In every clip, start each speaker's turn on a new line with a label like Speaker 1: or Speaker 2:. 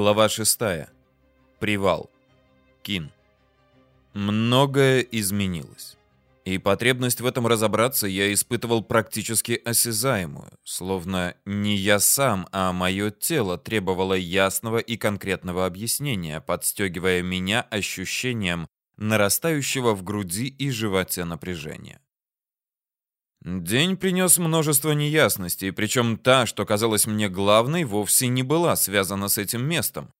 Speaker 1: Глава 6. Привал. Кин. Многое изменилось. И потребность в этом разобраться я испытывал практически осязаемую, словно не я сам, а мое тело требовало ясного и конкретного объяснения, подстегивая меня ощущением нарастающего в груди и животе напряжения. День принес множество неясностей, причем та, что казалась мне главной, вовсе не была связана с этим местом.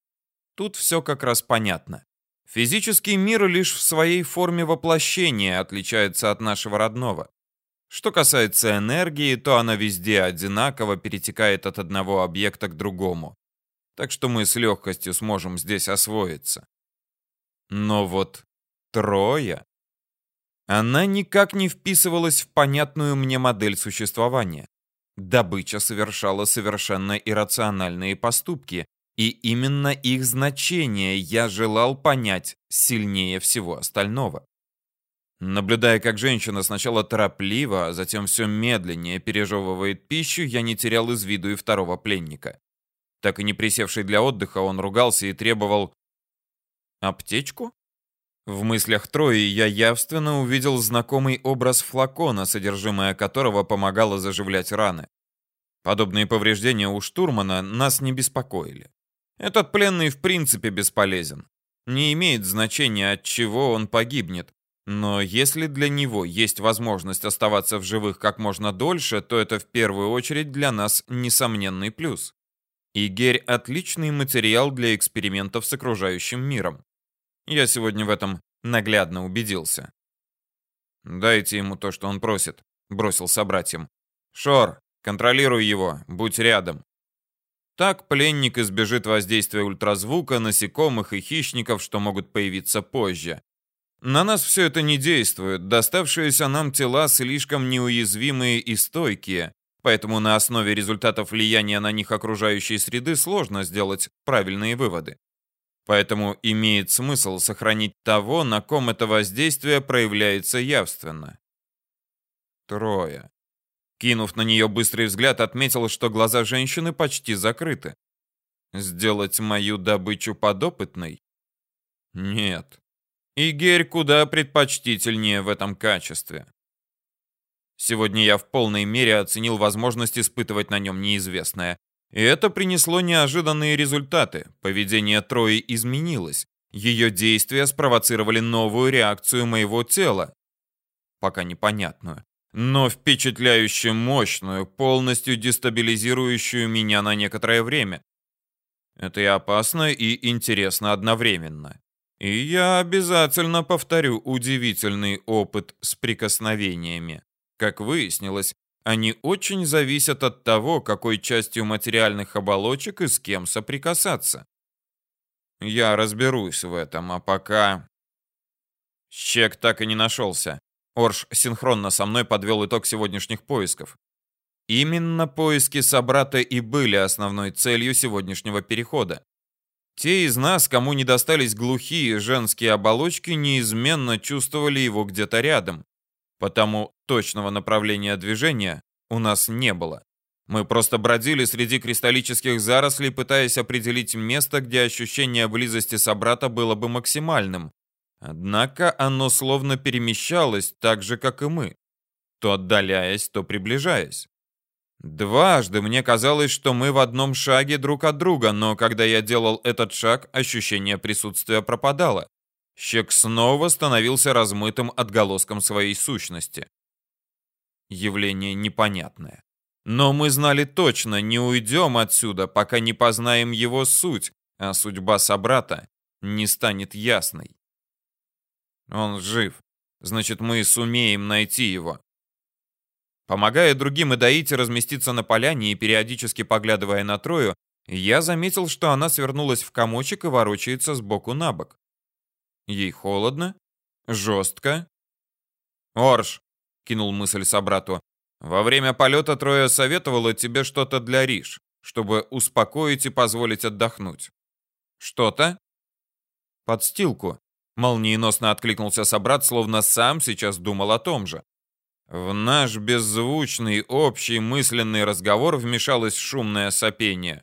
Speaker 1: Тут все как раз понятно. Физический мир лишь в своей форме воплощения отличается от нашего родного. Что касается энергии, то она везде одинаково перетекает от одного объекта к другому. Так что мы с легкостью сможем здесь освоиться. Но вот Троя она никак не вписывалась в понятную мне модель существования. Добыча совершала совершенно иррациональные поступки, и именно их значение я желал понять сильнее всего остального. Наблюдая, как женщина сначала торопливо, а затем все медленнее пережевывает пищу, я не терял из виду и второго пленника. Так и не присевший для отдыха, он ругался и требовал «Аптечку?» В мыслях Трои я явственно увидел знакомый образ флакона, содержимое которого помогало заживлять раны. Подобные повреждения у штурмана нас не беспокоили. Этот пленный в принципе бесполезен. Не имеет значения, от чего он погибнет. Но если для него есть возможность оставаться в живых как можно дольше, то это в первую очередь для нас несомненный плюс. И герь – отличный материал для экспериментов с окружающим миром. Я сегодня в этом наглядно убедился. «Дайте ему то, что он просит», — бросил собратьям. «Шор, контролируй его, будь рядом». Так пленник избежит воздействия ультразвука, насекомых и хищников, что могут появиться позже. На нас все это не действует, доставшиеся нам тела слишком неуязвимые и стойкие, поэтому на основе результатов влияния на них окружающей среды сложно сделать правильные выводы. Поэтому имеет смысл сохранить того, на ком это воздействие проявляется явственно. Трое. Кинув на нее быстрый взгляд, отметил, что глаза женщины почти закрыты. Сделать мою добычу подопытной? Нет. Игерь куда предпочтительнее в этом качестве. Сегодня я в полной мере оценил возможность испытывать на нем неизвестное. И это принесло неожиданные результаты. Поведение Трои изменилось. Ее действия спровоцировали новую реакцию моего тела. Пока непонятную, но впечатляюще мощную, полностью дестабилизирующую меня на некоторое время. Это и опасно, и интересно одновременно. И я обязательно повторю удивительный опыт с прикосновениями. Как выяснилось, они очень зависят от того, какой частью материальных оболочек и с кем соприкасаться. Я разберусь в этом, а пока... Щек так и не нашелся. Орш синхронно со мной подвел итог сегодняшних поисков. Именно поиски собрата и были основной целью сегодняшнего перехода. Те из нас, кому не достались глухие женские оболочки, неизменно чувствовали его где-то рядом. Потому точного направления движения у нас не было. Мы просто бродили среди кристаллических зарослей, пытаясь определить место, где ощущение близости собрата было бы максимальным. Однако оно словно перемещалось так же, как и мы, то отдаляясь, то приближаясь. Дважды мне казалось, что мы в одном шаге друг от друга, но когда я делал этот шаг, ощущение присутствия пропадало. Щек снова становился размытым отголоском своей сущности. Явление непонятное. Но мы знали точно, не уйдем отсюда, пока не познаем его суть, а судьба собрата не станет ясной. Он жив. Значит, мы сумеем найти его. Помогая другим Идаите разместиться на поляне и периодически поглядывая на Трою, я заметил, что она свернулась в комочек и ворочается с боку на бок. Ей холодно? Жестко? Орш, кинул мысль собрату. Во время полета Троя советовала тебе что-то для Риш, чтобы успокоить и позволить отдохнуть. Что-то? Подстилку. Молниеносно откликнулся собрат, словно сам сейчас думал о том же. В наш беззвучный общий мысленный разговор вмешалось шумное сопение.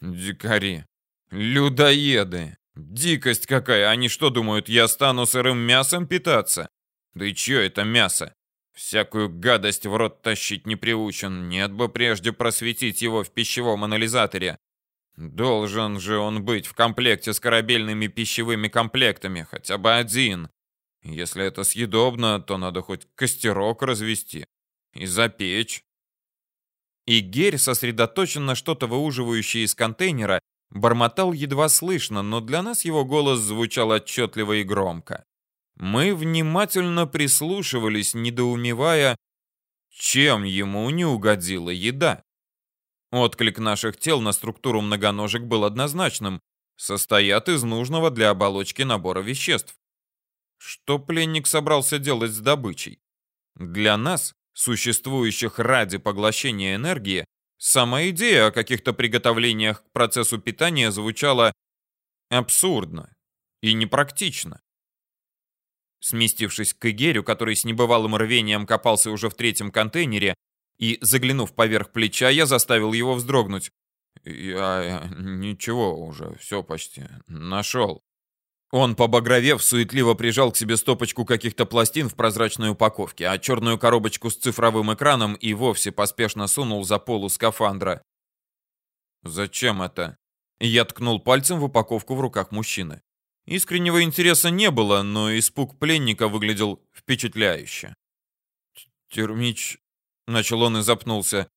Speaker 1: Дикари. Людоеды! Дикость какая! Они что думают, я стану сырым мясом питаться? Да и чё это мясо? Всякую гадость в рот тащить не приучен. Нет бы прежде просветить его в пищевом анализаторе. Должен же он быть в комплекте с корабельными пищевыми комплектами, хотя бы один. Если это съедобно, то надо хоть костерок развести и запечь. И Герь, сосредоточенно что-то выуживающее из контейнера, бормотал едва слышно, но для нас его голос звучал отчетливо и громко. Мы внимательно прислушивались, недоумевая, чем ему не угодила еда. Отклик наших тел на структуру многоножек был однозначным. Состоят из нужного для оболочки набора веществ. Что пленник собрался делать с добычей? Для нас, существующих ради поглощения энергии, сама идея о каких-то приготовлениях к процессу питания звучала абсурдно и непрактично. Сместившись к Игерю, который с небывалым рвением копался уже в третьем контейнере, и, заглянув поверх плеча, я заставил его вздрогнуть. «Я... ничего уже, все почти. Нашел». Он, побагровев, суетливо прижал к себе стопочку каких-то пластин в прозрачной упаковке, а черную коробочку с цифровым экраном и вовсе поспешно сунул за полу скафандра. «Зачем это?» Я ткнул пальцем в упаковку в руках мужчины. Искреннего интереса не было, но испуг пленника выглядел впечатляюще. «Термич...» — начал он и запнулся.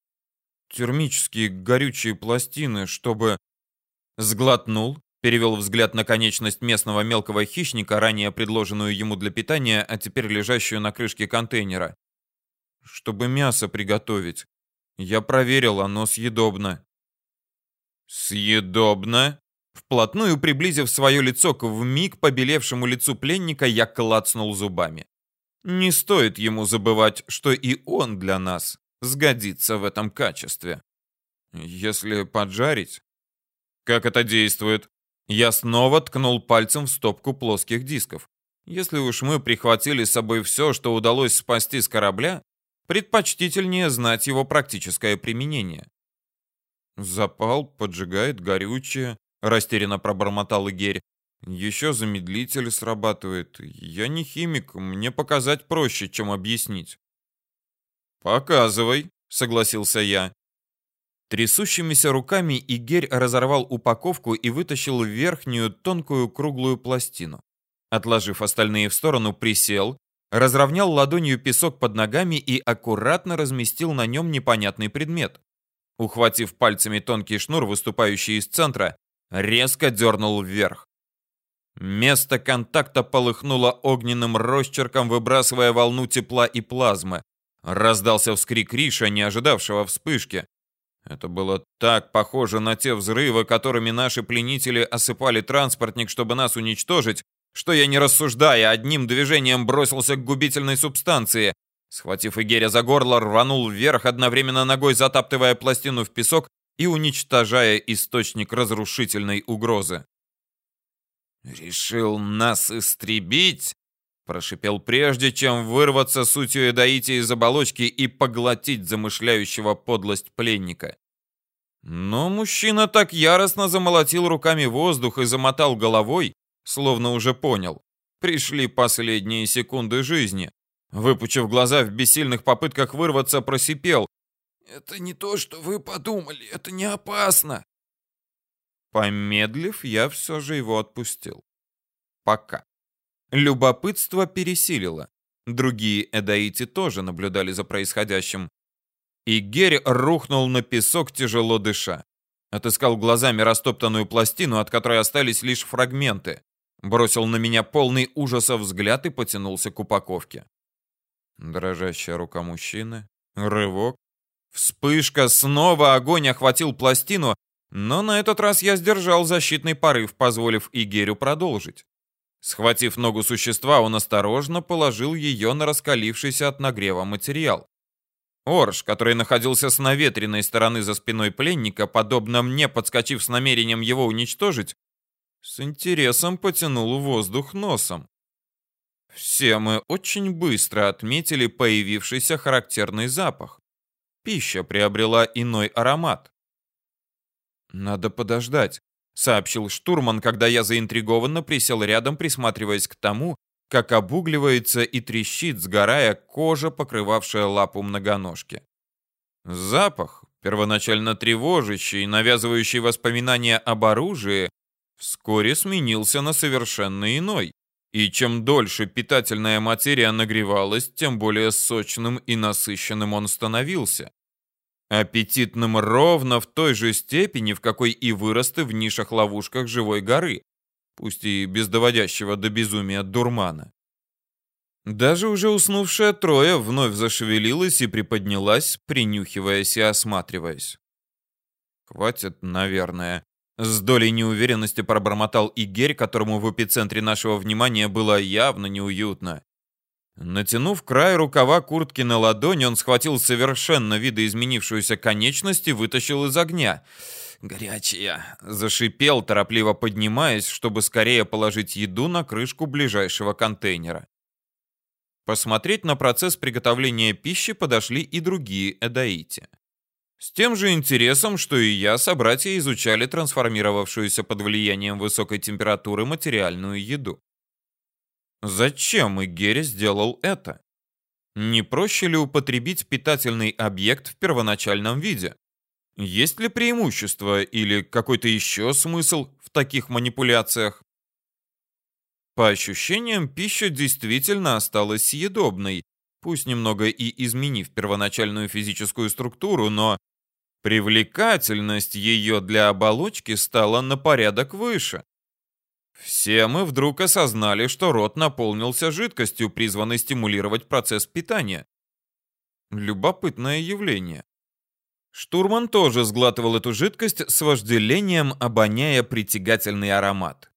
Speaker 1: «Термические горючие пластины, чтобы...» Сглотнул, перевел взгляд на конечность местного мелкого хищника, ранее предложенную ему для питания, а теперь лежащую на крышке контейнера. «Чтобы мясо приготовить. Я проверил, оно съедобно». «Съедобно?» Вплотную приблизив свое лицо к вмиг побелевшему лицу пленника, я клацнул зубами. Не стоит ему забывать, что и он для нас сгодится в этом качестве. Если поджарить... Как это действует? Я снова ткнул пальцем в стопку плоских дисков. Если уж мы прихватили с собой все, что удалось спасти с корабля, предпочтительнее знать его практическое применение. Запал поджигает горючее, растерянно пробормотал Игерь. Еще замедлитель срабатывает. Я не химик, мне показать проще, чем объяснить. Показывай, согласился я. Трясущимися руками Игерь разорвал упаковку и вытащил верхнюю тонкую круглую пластину. Отложив остальные в сторону, присел, разровнял ладонью песок под ногами и аккуратно разместил на нем непонятный предмет. Ухватив пальцами тонкий шнур, выступающий из центра, резко дернул вверх. Место контакта полыхнуло огненным росчерком, выбрасывая волну тепла и плазмы. Раздался вскрик Риша, не ожидавшего вспышки. Это было так похоже на те взрывы, которыми наши пленители осыпали транспортник, чтобы нас уничтожить, что я, не рассуждая, одним движением бросился к губительной субстанции. Схватив Игеря за горло, рванул вверх, одновременно ногой затаптывая пластину в песок и уничтожая источник разрушительной угрозы. «Решил нас истребить?» Прошипел прежде, чем вырваться сутью Эдаити из оболочки и поглотить замышляющего подлость пленника. Но мужчина так яростно замолотил руками воздух и замотал головой, словно уже понял. Пришли последние секунды жизни. Выпучив глаза в бессильных попытках вырваться, просипел. «Это не то, что вы подумали, это не опасно!» Помедлив, я все же его отпустил. Пока. Любопытство пересилило. Другие эдаити тоже наблюдали за происходящим. И Герри рухнул на песок, тяжело дыша. Отыскал глазами растоптанную пластину, от которой остались лишь фрагменты. Бросил на меня полный ужаса взгляд и потянулся к упаковке. Дрожащая рука мужчины. Рывок. Вспышка. Снова огонь охватил пластину, но на этот раз я сдержал защитный порыв, позволив Игерю продолжить. Схватив ногу существа, он осторожно положил ее на раскалившийся от нагрева материал. Орш, который находился с наветренной стороны за спиной пленника, подобно мне, подскочив с намерением его уничтожить, с интересом потянул воздух носом. Все мы очень быстро отметили появившийся характерный запах. Пища приобрела иной аромат. Надо подождать. Сообщил штурман, когда я заинтригованно присел рядом, присматриваясь к тому, как обугливается и трещит, сгорая кожа, покрывавшая лапу многоножки. Запах, первоначально тревожащий, навязывающий воспоминания об оружии, вскоре сменился на совершенно иной. И чем дольше питательная материя нагревалась, тем более сочным и насыщенным он становился. Аппетитным ровно в той же степени, в какой и выросты в нишах-ловушках живой горы, пусть и без доводящего до безумия дурмана. Даже уже уснувшая Троя вновь зашевелилась и приподнялась, принюхиваясь и осматриваясь. «Хватит, наверное», — с долей неуверенности пробормотал Игерь, которому в эпицентре нашего внимания было явно неуютно. Натянув край рукава куртки на ладони, он схватил совершенно видоизменившуюся конечность и вытащил из огня. «Горячая!» — зашипел, торопливо поднимаясь, чтобы скорее положить еду на крышку ближайшего контейнера. Посмотреть на процесс приготовления пищи подошли и другие эдаити. С тем же интересом, что и я, собратья изучали трансформировавшуюся под влиянием высокой температуры материальную еду. Зачем Игере сделал это? Не проще ли употребить питательный объект в первоначальном виде? Есть ли преимущество или какой-то еще смысл в таких манипуляциях? По ощущениям, пища действительно осталась съедобной, пусть немного и изменив первоначальную физическую структуру, но привлекательность ее для оболочки стала на порядок выше. Все мы вдруг осознали, что рот наполнился жидкостью, призванной стимулировать процесс питания. Любопытное явление. Штурман тоже сглатывал эту жидкость с вожделением, обоняя притягательный аромат.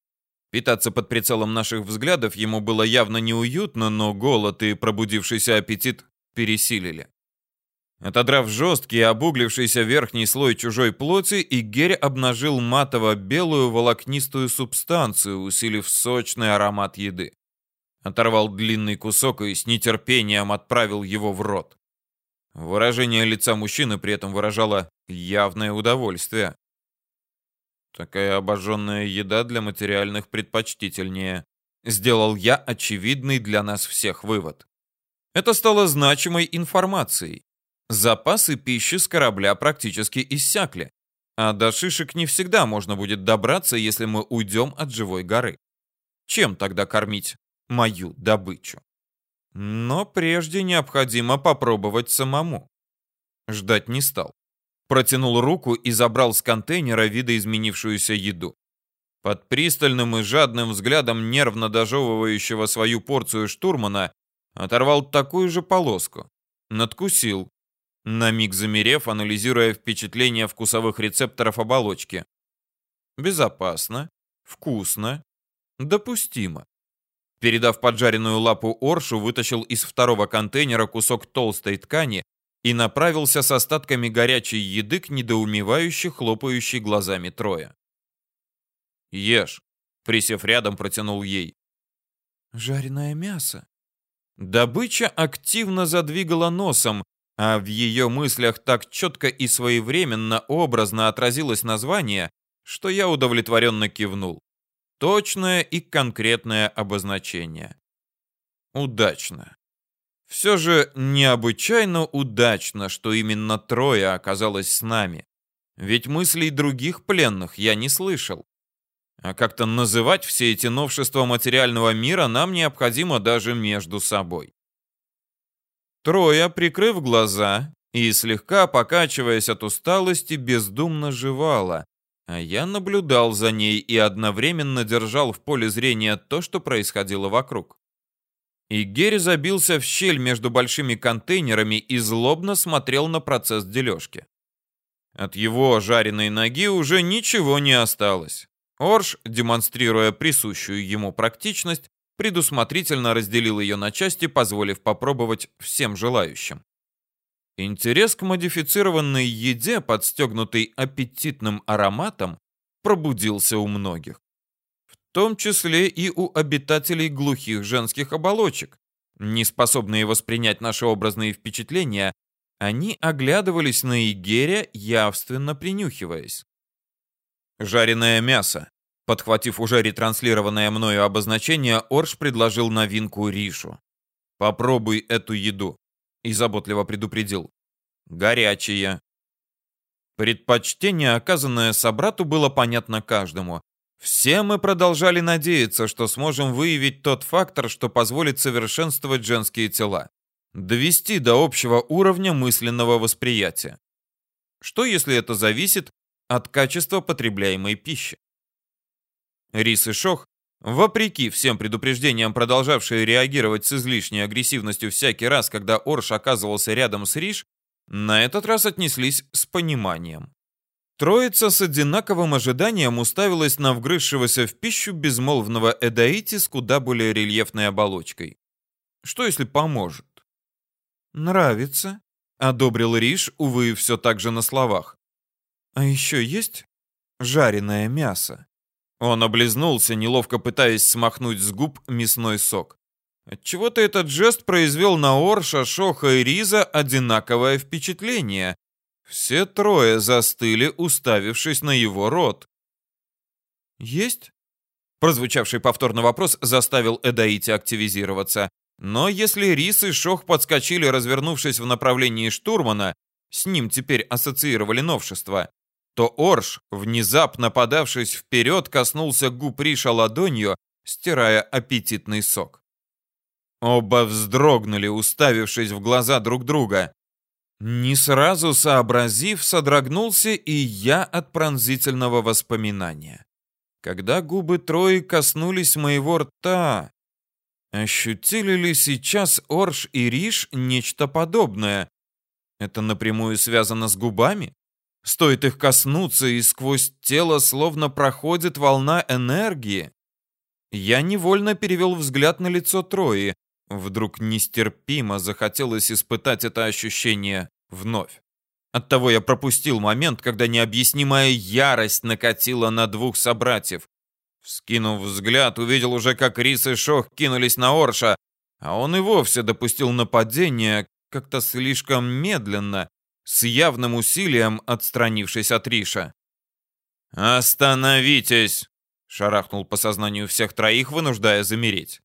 Speaker 1: Питаться под прицелом наших взглядов ему было явно неуютно, но голод и пробудившийся аппетит пересилили. Отодрав жесткий обуглившийся верхний слой чужой плоти, Игерь обнажил матово-белую волокнистую субстанцию, усилив сочный аромат еды. Оторвал длинный кусок и с нетерпением отправил его в рот. Выражение лица мужчины при этом выражало явное удовольствие. Такая обожженная еда для материальных предпочтительнее. Сделал я очевидный для нас всех вывод. Это стало значимой информацией. Запасы пищи с корабля практически иссякли, а до шишек не всегда можно будет добраться, если мы уйдем от живой горы. Чем тогда кормить мою добычу? Но прежде необходимо попробовать самому. Ждать не стал протянул руку и забрал с контейнера видоизменившуюся еду. Под пристальным и жадным взглядом нервно дожевывающего свою порцию штурмана оторвал такую же полоску. Надкусил, на миг замерев, анализируя впечатления вкусовых рецепторов оболочки. Безопасно, вкусно, допустимо. Передав поджаренную лапу Оршу, вытащил из второго контейнера кусок толстой ткани и направился с остатками горячей еды к недоумевающе хлопающей глазами Троя. «Ешь», — присев рядом, протянул ей. «Жареное мясо». Добыча активно задвигала носом, а в ее мыслях так четко и своевременно образно отразилось название, что я удовлетворенно кивнул. Точное и конкретное обозначение. Удачно. Все же необычайно удачно, что именно трое оказалось с нами. Ведь мыслей других пленных я не слышал. А как-то называть все эти новшества материального мира нам необходимо даже между собой. Троя, прикрыв глаза и слегка покачиваясь от усталости, бездумно жевала, а я наблюдал за ней и одновременно держал в поле зрения то, что происходило вокруг. И Герри забился в щель между большими контейнерами и злобно смотрел на процесс дележки. От его жареной ноги уже ничего не осталось. Орш, демонстрируя присущую ему практичность, предусмотрительно разделил ее на части, позволив попробовать всем желающим. Интерес к модифицированной еде, подстегнутый аппетитным ароматом, пробудился у многих том числе и у обитателей глухих женских оболочек. Не способные воспринять наши образные впечатления, они оглядывались на Игеря, явственно принюхиваясь. Жареное мясо. Подхватив уже ретранслированное мною обозначение, Орш предложил новинку Ришу. «Попробуй эту еду», и заботливо предупредил. «Горячее». Предпочтение, оказанное собрату, было понятно каждому. Все мы продолжали надеяться, что сможем выявить тот фактор, что позволит совершенствовать женские тела. Довести до общего уровня мысленного восприятия. Что если это зависит от качества потребляемой пищи? Рис и Шох, вопреки всем предупреждениям, продолжавшие реагировать с излишней агрессивностью всякий раз, когда Орш оказывался рядом с Риш, на этот раз отнеслись с пониманием. Троица с одинаковым ожиданием уставилась на вгрызшегося в пищу безмолвного Эдаити с куда более рельефной оболочкой. Что если поможет? «Нравится», — одобрил Риш, увы, все так же на словах. «А еще есть жареное мясо?» Он облизнулся, неловко пытаясь смахнуть с губ мясной сок. Отчего-то этот жест произвел на Орша, Шоха и Риза одинаковое впечатление. Все трое застыли, уставившись на его рот. «Есть?» Прозвучавший повторно вопрос заставил Эдаити активизироваться. Но если Рис и Шох подскочили, развернувшись в направлении штурмана, с ним теперь ассоциировали новшества, то Орш, внезапно подавшись вперед, коснулся губ Риша ладонью, стирая аппетитный сок. Оба вздрогнули, уставившись в глаза друг друга. Не сразу сообразив, содрогнулся и я от пронзительного воспоминания. Когда губы Трои коснулись моего рта, ощутили ли сейчас Орш и Риш нечто подобное? Это напрямую связано с губами? Стоит их коснуться, и сквозь тело словно проходит волна энергии. Я невольно перевел взгляд на лицо Трои. Вдруг нестерпимо захотелось испытать это ощущение вновь. Оттого я пропустил момент, когда необъяснимая ярость накатила на двух собратьев. Вскинув взгляд, увидел уже, как Рис и Шох кинулись на Орша, а он и вовсе допустил нападение как-то слишком медленно, с явным усилием отстранившись от Риша. «Остановитесь!» — шарахнул по сознанию всех троих, вынуждая замереть.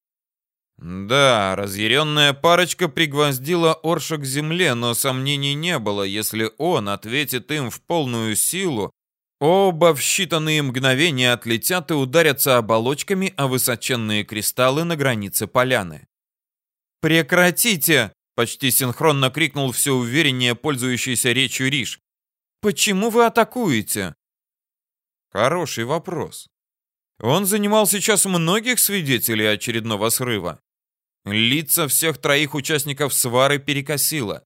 Speaker 1: Да, разъяренная парочка пригвоздила Орша к земле, но сомнений не было, если он ответит им в полную силу, оба в считанные мгновения отлетят и ударятся оболочками о высоченные кристаллы на границе поляны. «Прекратите!» Почти синхронно крикнул все увереннее пользующийся речью Риш. «Почему вы атакуете?» Хороший вопрос. Он занимал сейчас многих свидетелей очередного срыва. Лица всех троих участников свары перекосило.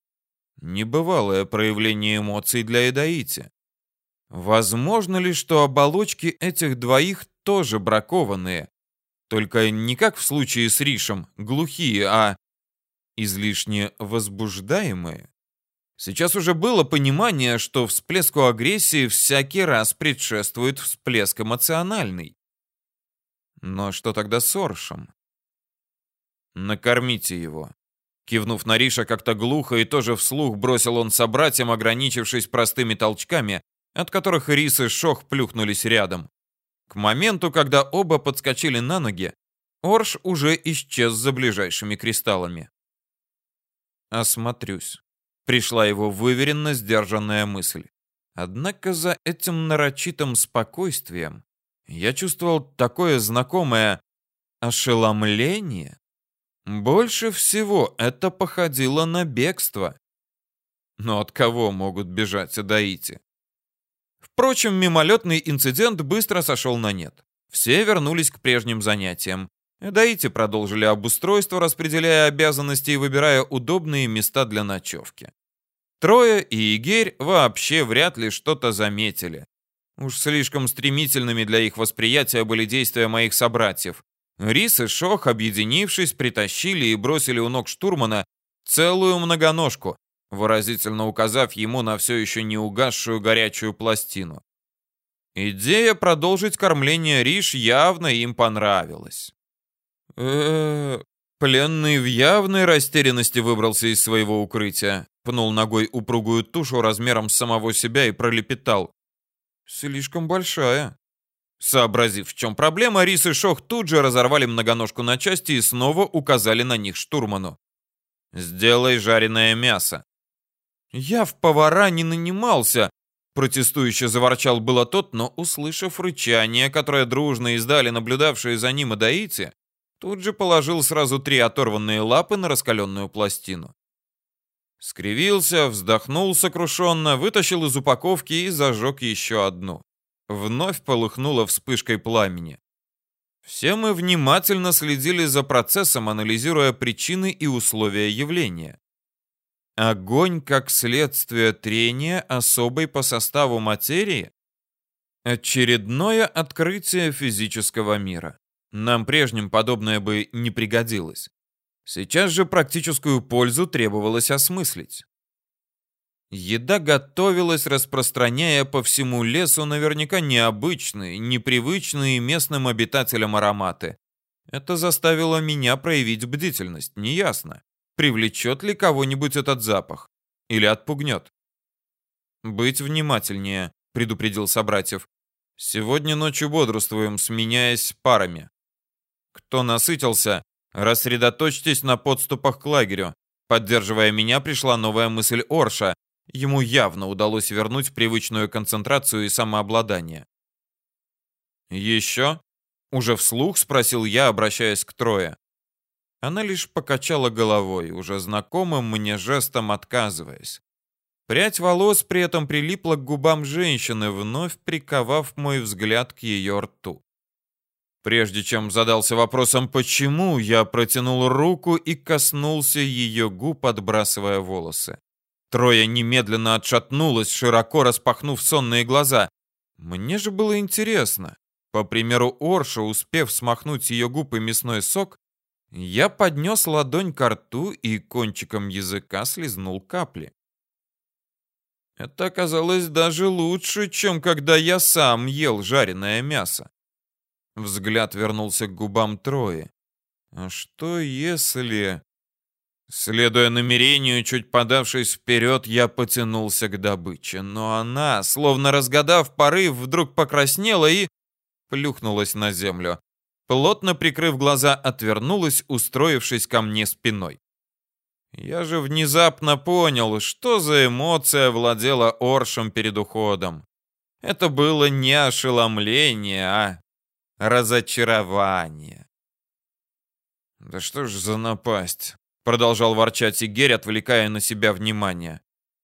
Speaker 1: Небывалое проявление эмоций для Эдаити. Возможно ли, что оболочки этих двоих тоже бракованные? Только не как в случае с Ришем, глухие, а излишне возбуждаемые. Сейчас уже было понимание, что всплеску агрессии всякий раз предшествует всплеск эмоциональный. Но что тогда с Оршем? Накормите его. Кивнув на Риша как-то глухо и тоже вслух бросил он собратьям, ограничившись простыми толчками, от которых Рис и Шох плюхнулись рядом. К моменту, когда оба подскочили на ноги, Орш уже исчез за ближайшими кристаллами. Осмотрюсь. Пришла его выверенно сдержанная мысль. Однако за этим нарочитым спокойствием я чувствовал такое знакомое ошеломление. Больше всего это походило на бегство. Но от кого могут бежать Адаити? Впрочем, мимолетный инцидент быстро сошел на нет. Все вернулись к прежним занятиям. Даити продолжили обустройство, распределяя обязанности и выбирая удобные места для ночевки. Трое и Игерь вообще вряд ли что-то заметили. Уж слишком стремительными для их восприятия были действия моих собратьев. Рис и Шох, объединившись, притащили и бросили у ног штурмана целую многоножку, выразительно указав ему на все еще не угасшую горячую пластину. Идея продолжить кормление Риш явно им понравилась э Пленный в явной растерянности выбрался из своего укрытия, пнул ногой упругую тушу размером с самого себя и пролепетал. Слишком большая. Сообразив, в чем проблема, Рис и Шох тут же разорвали многоножку на части и снова указали на них штурману. «Сделай жареное мясо». «Я в повара не нанимался», — протестующе заворчал было тот, но, услышав рычание, которое дружно издали наблюдавшие за ним адаити, тут же положил сразу три оторванные лапы на раскаленную пластину. Скривился, вздохнул сокрушенно, вытащил из упаковки и зажег еще одну. Вновь полыхнула вспышкой пламени. Все мы внимательно следили за процессом, анализируя причины и условия явления. Огонь как следствие трения особой по составу материи? Очередное открытие физического мира. Нам прежним подобное бы не пригодилось. Сейчас же практическую пользу требовалось осмыслить. Еда готовилась, распространяя по всему лесу наверняка необычные, непривычные местным обитателям ароматы. Это заставило меня проявить бдительность, неясно, привлечет ли кого-нибудь этот запах или отпугнет. «Быть внимательнее», — предупредил собратьев. «Сегодня ночью бодрствуем, сменяясь парами. Кто насытился, Рассредоточьтесь на подступах к лагерю. Поддерживая меня, пришла новая мысль Орша. Ему явно удалось вернуть привычную концентрацию и самообладание. «Еще?» — уже вслух спросил я, обращаясь к Трое. Она лишь покачала головой, уже знакомым мне жестом отказываясь. Прядь волос при этом прилипла к губам женщины, вновь приковав мой взгляд к ее рту. Прежде чем задался вопросом «почему?», я протянул руку и коснулся ее губ, отбрасывая волосы. Троя немедленно отшатнулась, широко распахнув сонные глаза. Мне же было интересно. По примеру Орша, успев смахнуть ее губ и мясной сок, я поднес ладонь к рту и кончиком языка слезнул капли. Это оказалось даже лучше, чем когда я сам ел жареное мясо. Взгляд вернулся к губам Трои. А что если... Следуя намерению, чуть подавшись вперед, я потянулся к добыче, но она, словно разгадав порыв, вдруг покраснела и плюхнулась на землю. Плотно прикрыв глаза, отвернулась, устроившись ко мне спиной. Я же внезапно понял, что за эмоция владела Оршем перед уходом. Это было не ошеломление, а разочарование. «Да что ж за напасть?» — продолжал ворчать Игерь, отвлекая на себя внимание.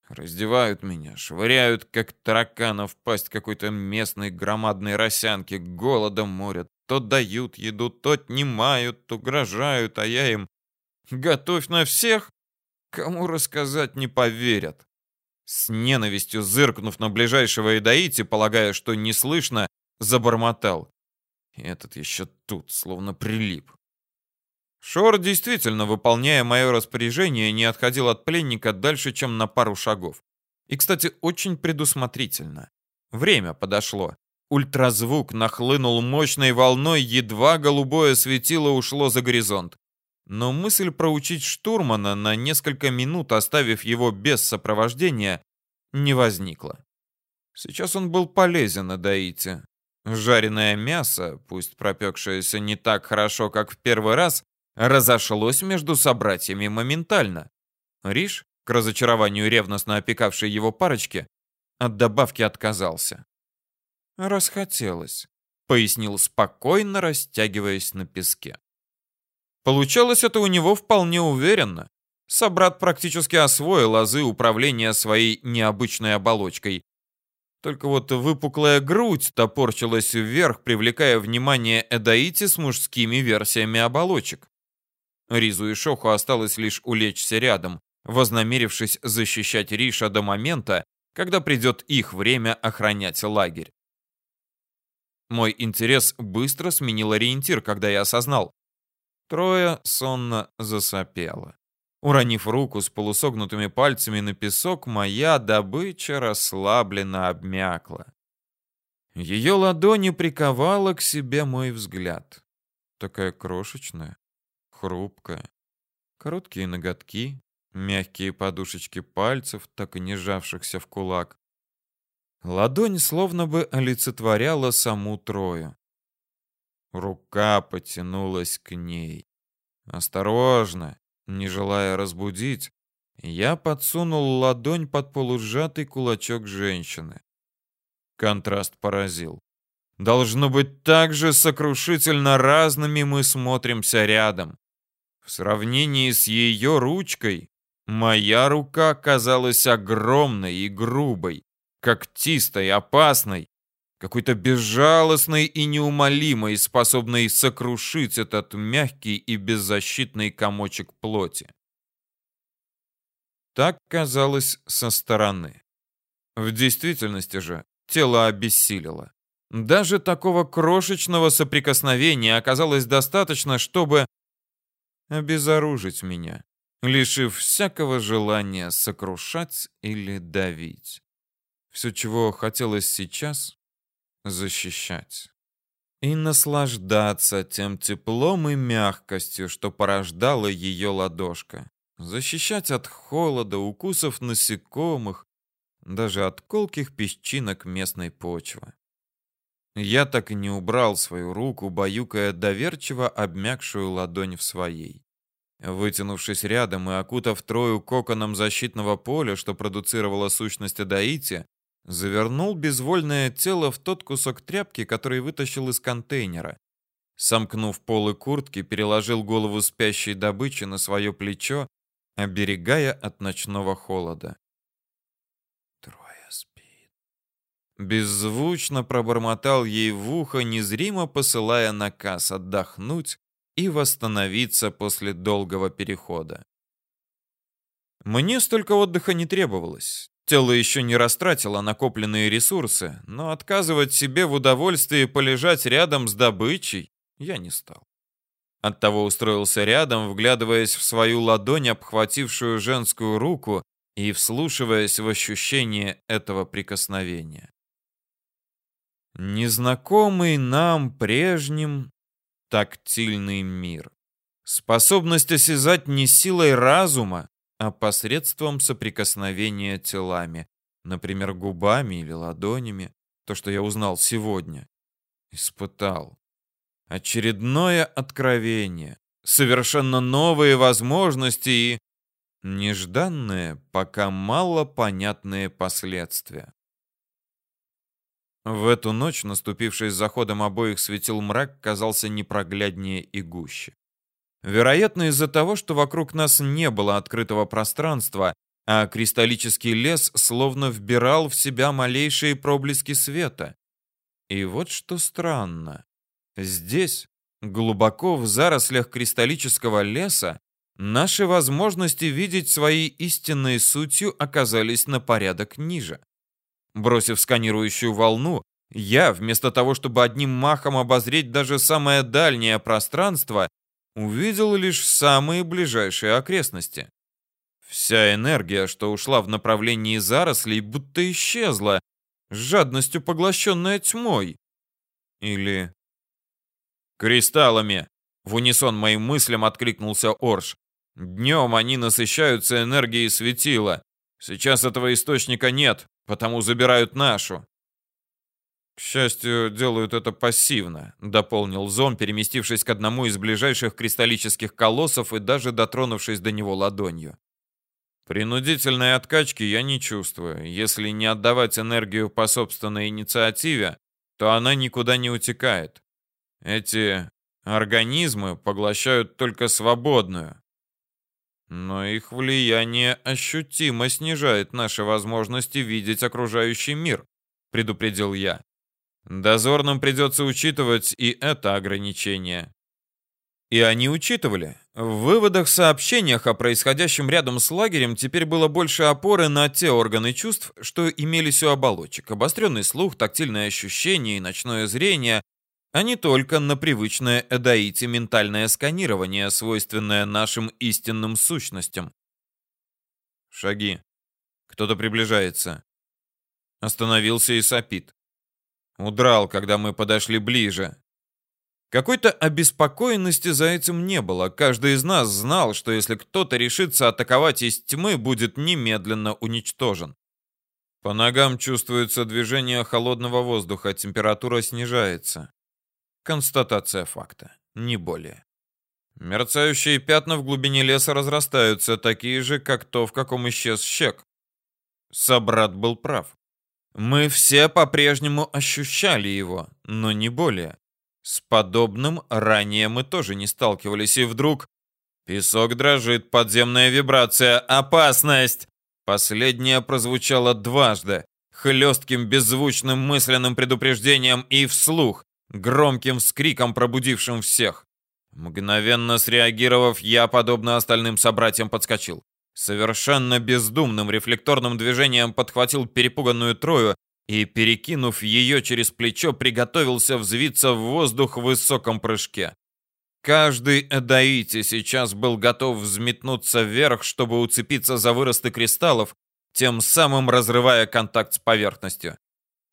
Speaker 1: «Раздевают меня, швыряют, как таракана в пасть какой-то местной громадной росянки, голодом морят. То дают еду, то отнимают, то угрожают, а я им... Готовь на всех? Кому рассказать не поверят». С ненавистью зыркнув на ближайшего Эдаити, полагая, что не слышно, забормотал. Этот еще тут, словно прилип. Шор, действительно, выполняя мое распоряжение, не отходил от пленника дальше, чем на пару шагов. И, кстати, очень предусмотрительно. Время подошло. Ультразвук нахлынул мощной волной, едва голубое светило ушло за горизонт. Но мысль проучить штурмана, на несколько минут оставив его без сопровождения, не возникла. Сейчас он был полезен Адаите. Жареное мясо, пусть пропекшееся не так хорошо, как в первый раз, разошлось между собратьями моментально. Риш, к разочарованию ревностно опекавшей его парочки, от добавки отказался. «Расхотелось», — пояснил спокойно, растягиваясь на песке. Получалось это у него вполне уверенно. Собрат практически освоил азы управления своей необычной оболочкой, только вот выпуклая грудь топорчилась вверх, привлекая внимание Эдаити с мужскими версиями оболочек. Ризу и Шоху осталось лишь улечься рядом, вознамерившись защищать Риша до момента, когда придет их время охранять лагерь. Мой интерес быстро сменил ориентир, когда я осознал. Трое сонно засопело. Уронив руку с полусогнутыми пальцами на песок, моя добыча расслабленно обмякла. Ее ладони приковала к себе мой взгляд. Такая крошечная, хрупкая. Короткие ноготки, мягкие подушечки пальцев, так и не сжавшихся в кулак. Ладонь словно бы олицетворяла саму Трою. Рука потянулась к ней. Осторожно, не желая разбудить, я подсунул ладонь под полусжатый кулачок женщины. Контраст поразил. Должно быть, так же сокрушительно разными мы смотримся рядом. В сравнении с ее ручкой, моя рука казалась огромной и грубой, когтистой, опасной, какой-то безжалостной и неумолимой, способной сокрушить этот мягкий и беззащитный комочек плоти. Так казалось со стороны. В действительности же тело обессилило. Даже такого крошечного соприкосновения оказалось достаточно, чтобы обезоружить меня, лишив всякого желания сокрушать или давить. Все, чего хотелось сейчас — защищать. И наслаждаться тем теплом и мягкостью, что порождала ее ладошка. Защищать от холода, укусов насекомых, даже от колких песчинок местной почвы. Я так и не убрал свою руку, баюкая доверчиво обмякшую ладонь в своей. Вытянувшись рядом и окутав Трою коконом защитного поля, что продуцировала сущность Адаити, завернул безвольное тело в тот кусок тряпки, который вытащил из контейнера. Сомкнув полы куртки, переложил голову спящей добычи на свое плечо, оберегая от ночного холода. Трое спит. Беззвучно пробормотал ей в ухо, незримо посылая наказ отдохнуть и восстановиться после долгого перехода. Мне столько отдыха не требовалось. Тело еще не растратило накопленные ресурсы, но отказывать себе в удовольствии полежать рядом с добычей я не стал. Оттого устроился рядом, вглядываясь в свою ладонь, обхватившую женскую руку, и вслушиваясь в ощущение этого прикосновения. Незнакомый нам прежним тактильный мир. Способность осязать не силой разума, а посредством соприкосновения телами, например, губами или ладонями, то, что я узнал сегодня. Испытал. Очередное откровение, совершенно новые возможности и нежданные, пока мало понятные последствия. В эту ночь, наступивший с заходом обоих светил мрак, казался непрогляднее и гуще. Вероятно, из-за того, что вокруг нас не было открытого пространства, а кристаллический лес словно вбирал в себя малейшие проблески света. И вот что странно. Здесь, глубоко в зарослях кристаллического леса, наши возможности видеть своей истинной сутью оказались на порядок ниже. Бросив сканирующую волну, я, вместо того, чтобы одним махом обозреть даже самое дальнее пространство, увидел лишь самые ближайшие окрестности. Вся энергия, что ушла в направлении зарослей, будто исчезла, с жадностью поглощенная тьмой. Или... «Кристаллами!» — в унисон моим мыслям откликнулся Орш. «Днем они насыщаются энергией светила. Сейчас этого источника нет, потому забирают нашу. К счастью, делают это пассивно, дополнил Зом, переместившись к одному из ближайших кристаллических колоссов и даже дотронувшись до него ладонью. Принудительной откачки я не чувствую. Если не отдавать энергию по собственной инициативе, то она никуда не утекает. Эти организмы поглощают только свободную, но их влияние ощутимо снижает наши возможности видеть окружающий мир, предупредил я. Дозорным придется учитывать и это ограничение. И они учитывали. В выводах-сообщениях о происходящем рядом с лагерем теперь было больше опоры на те органы чувств, что имелись у оболочек. Обостренный слух, тактильное ощущение и ночное зрение, а не только на привычное эдаите ментальное сканирование, свойственное нашим истинным сущностям. Шаги. Кто-то приближается. Остановился и сопит. Удрал, когда мы подошли ближе. Какой-то обеспокоенности за этим не было. Каждый из нас знал, что если кто-то решится атаковать из тьмы, будет немедленно уничтожен. По ногам чувствуется движение холодного воздуха, температура снижается. Констатация факта, не более. Мерцающие пятна в глубине леса разрастаются, такие же, как то, в каком исчез щек. Собрат был прав. Мы все по-прежнему ощущали его, но не более. С подобным ранее мы тоже не сталкивались, и вдруг... Песок дрожит, подземная вибрация, опасность! Последняя прозвучала дважды, хлестким беззвучным мысленным предупреждением и вслух, громким вскриком, пробудившим всех. Мгновенно среагировав, я, подобно остальным собратьям, подскочил. Совершенно бездумным рефлекторным движением подхватил перепуганную Трою и, перекинув ее через плечо, приготовился взвиться в воздух в высоком прыжке. Каждый Эдаити сейчас был готов взметнуться вверх, чтобы уцепиться за выросты кристаллов, тем самым разрывая контакт с поверхностью.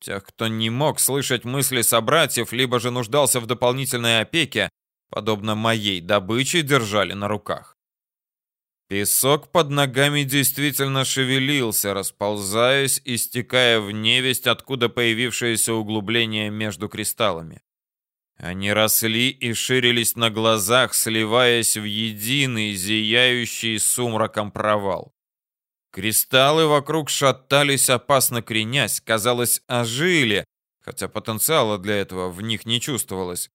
Speaker 1: Тех, кто не мог слышать мысли собратьев, либо же нуждался в дополнительной опеке, подобно моей добыче, держали на руках. Песок под ногами действительно шевелился, расползаясь и стекая в невесть, откуда появившееся углубление между кристаллами. Они росли и ширились на глазах, сливаясь в единый, зияющий сумраком провал. Кристаллы вокруг шатались, опасно кренясь, казалось, ожили, хотя потенциала для этого в них не чувствовалось.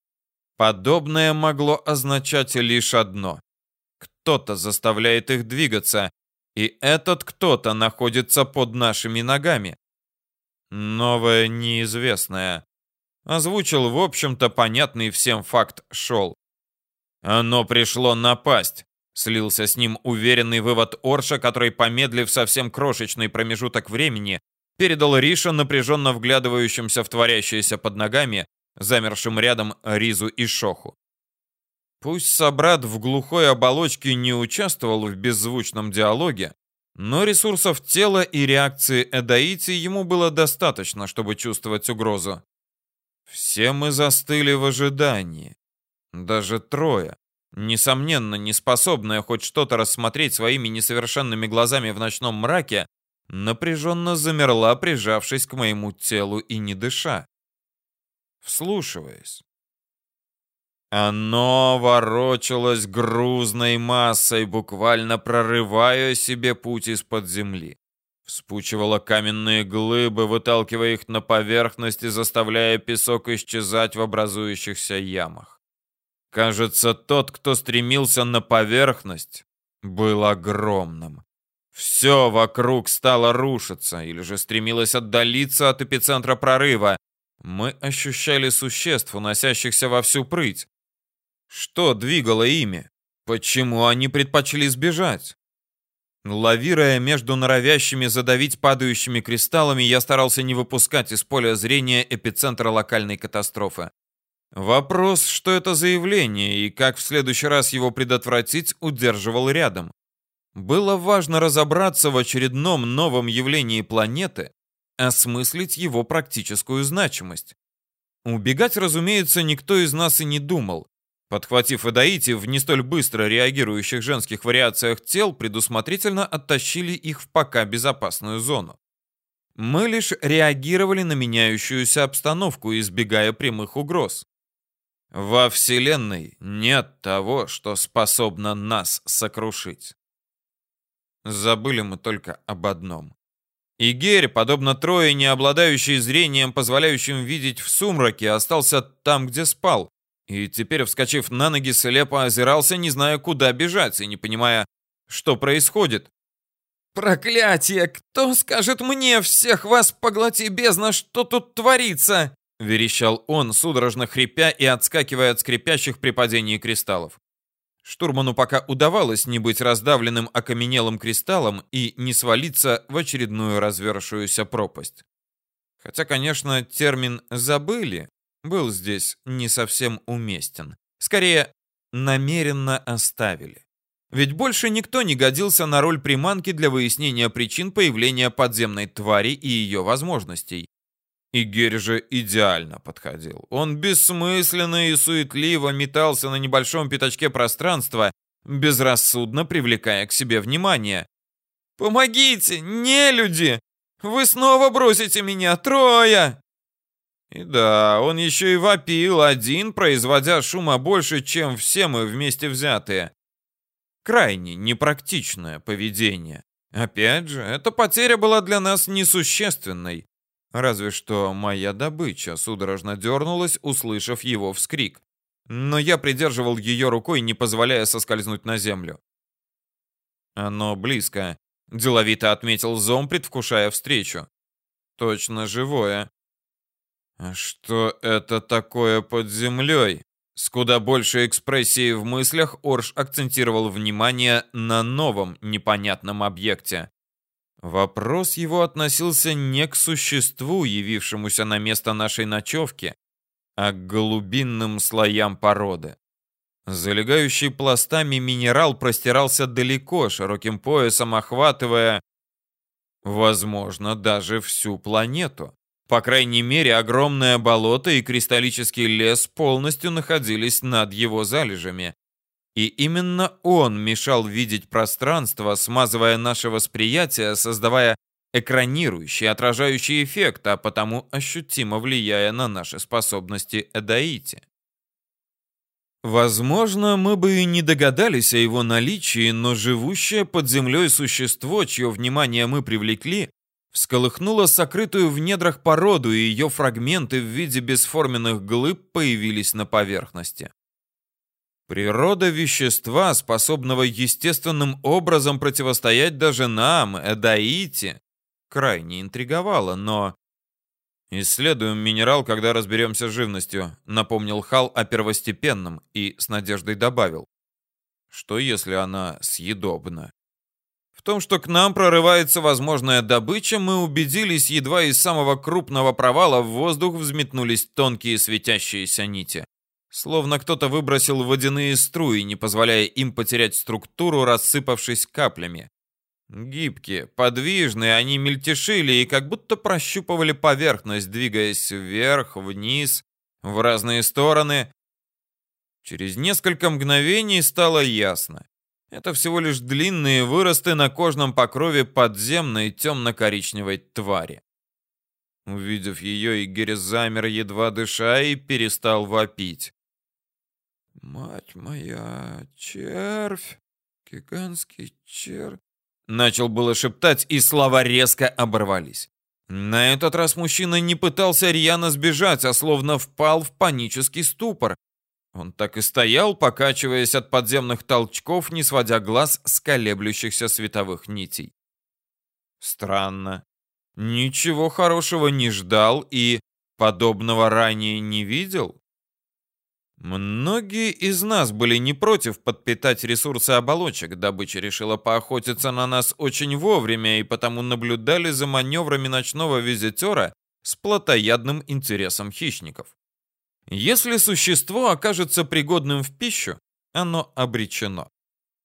Speaker 1: Подобное могло означать лишь одно кто-то заставляет их двигаться, и этот кто-то находится под нашими ногами. Новое неизвестное. Озвучил, в общем-то, понятный всем факт Шел. Оно пришло напасть. Слился с ним уверенный вывод Орша, который, помедлив совсем крошечный промежуток времени, передал Риша, напряженно вглядывающимся в творящееся под ногами, замершим рядом Ризу и Шоху. Пусть собрат в глухой оболочке не участвовал в беззвучном диалоге, но ресурсов тела и реакции Эдаити ему было достаточно, чтобы чувствовать угрозу. Все мы застыли в ожидании. Даже трое, несомненно, не способная хоть что-то рассмотреть своими несовершенными глазами в ночном мраке, напряженно замерла, прижавшись к моему телу и не дыша. Вслушиваясь. Оно ворочалось грузной массой, буквально прорывая себе путь из-под земли. Вспучивало каменные глыбы, выталкивая их на поверхность и заставляя песок исчезать в образующихся ямах. Кажется, тот, кто стремился на поверхность, был огромным. Все вокруг стало рушиться или же стремилось отдалиться от эпицентра прорыва. Мы ощущали существ, уносящихся во всю прыть. Что двигало ими? Почему они предпочли сбежать? Лавируя между норовящими задавить падающими кристаллами, я старался не выпускать из поля зрения эпицентра локальной катастрофы. Вопрос, что это за явление и как в следующий раз его предотвратить, удерживал рядом. Было важно разобраться в очередном новом явлении планеты, осмыслить его практическую значимость. Убегать, разумеется, никто из нас и не думал. Подхватив Эдаити в не столь быстро реагирующих женских вариациях тел, предусмотрительно оттащили их в пока безопасную зону. Мы лишь реагировали на меняющуюся обстановку, избегая прямых угроз. Во Вселенной нет того, что способно нас сокрушить. Забыли мы только об одном. Игерь, подобно Трое, не обладающий зрением, позволяющим видеть в сумраке, остался там, где спал, и теперь, вскочив на ноги, слепо озирался, не зная, куда бежать, и не понимая, что происходит. «Проклятие! Кто скажет мне, всех вас поглоти бездна, что тут творится?» — верещал он, судорожно хрипя и отскакивая от скрипящих при падении кристаллов. Штурману пока удавалось не быть раздавленным окаменелым кристаллом и не свалиться в очередную развершуюся пропасть. Хотя, конечно, термин «забыли» был здесь не совсем уместен. Скорее, намеренно оставили. Ведь больше никто не годился на роль приманки для выяснения причин появления подземной твари и ее возможностей. Игерь же идеально подходил. Он бессмысленно и суетливо метался на небольшом пятачке пространства, безрассудно привлекая к себе внимание. «Помогите, не люди! Вы снова бросите меня, Троя!» И да, он еще и вопил один, производя шума больше, чем все мы вместе взятые. Крайне непрактичное поведение. Опять же, эта потеря была для нас несущественной. Разве что моя добыча судорожно дернулась, услышав его вскрик. Но я придерживал ее рукой, не позволяя соскользнуть на землю. «Оно близко», — деловито отметил Зом, предвкушая встречу. «Точно живое». «А что это такое под землей?» С куда большей экспрессией в мыслях Орш акцентировал внимание на новом непонятном объекте. Вопрос его относился не к существу, явившемуся на место нашей ночевки, а к глубинным слоям породы. Залегающий пластами минерал простирался далеко, широким поясом охватывая, возможно, даже всю планету. По крайней мере, огромное болото и кристаллический лес полностью находились над его залежами. И именно он мешал видеть пространство, смазывая наше восприятие, создавая экранирующий, отражающий эффект, а потому ощутимо влияя на наши способности Эдаити. Возможно, мы бы и не догадались о его наличии, но живущее под землей существо, чье внимание мы привлекли, всколыхнуло сокрытую в недрах породу, и ее фрагменты в виде бесформенных глыб появились на поверхности. Природа вещества, способного естественным образом противостоять даже нам, Эдаите, крайне интриговала, но «Исследуем минерал, когда разберемся с живностью», — напомнил Хал о первостепенном и с надеждой добавил. «Что, если она съедобна?» Том, что к нам прорывается возможная добыча, мы убедились, едва из самого крупного провала в воздух взметнулись тонкие светящиеся нити. Словно кто-то выбросил водяные струи, не позволяя им потерять структуру, рассыпавшись каплями. Гибкие, подвижные, они мельтешили и как будто прощупывали поверхность, двигаясь вверх, вниз, в разные стороны. Через несколько мгновений стало ясно. Это всего лишь длинные выросты на кожном покрове подземной темно-коричневой твари. Увидев ее, Игорь замер, едва дыша, и перестал вопить. «Мать моя, червь, гигантский червь!» Начал было шептать, и слова резко оборвались. На этот раз мужчина не пытался рьяно сбежать, а словно впал в панический ступор. Он так и стоял, покачиваясь от подземных толчков, не сводя глаз с колеблющихся световых нитей. Странно. Ничего хорошего не ждал и подобного ранее не видел. Многие из нас были не против подпитать ресурсы оболочек. Добыча решила поохотиться на нас очень вовремя и потому наблюдали за маневрами ночного визитера с плотоядным интересом хищников. Если существо окажется пригодным в пищу, оно обречено.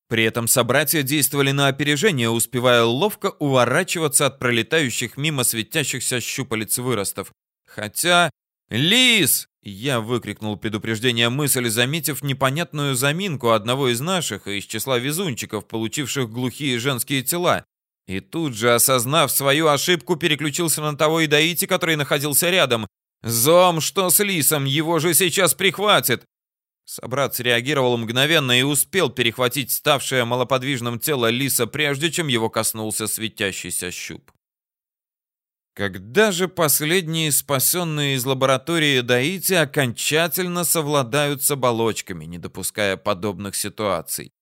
Speaker 1: При этом собратья действовали на опережение, успевая ловко уворачиваться от пролетающих мимо светящихся щупалец выростов. Хотя... «Лис!» Я выкрикнул предупреждение мысли, заметив непонятную заминку одного из наших из числа везунчиков, получивших глухие женские тела. И тут же, осознав свою ошибку, переключился на того Идаити, который находился рядом. «Зом, что с лисом? Его же сейчас прихватит!» Собрат среагировал мгновенно и успел перехватить ставшее малоподвижным тело лиса, прежде чем его коснулся светящийся щуп. Когда же последние спасенные из лаборатории Даити окончательно совладают с оболочками, не допуская подобных ситуаций?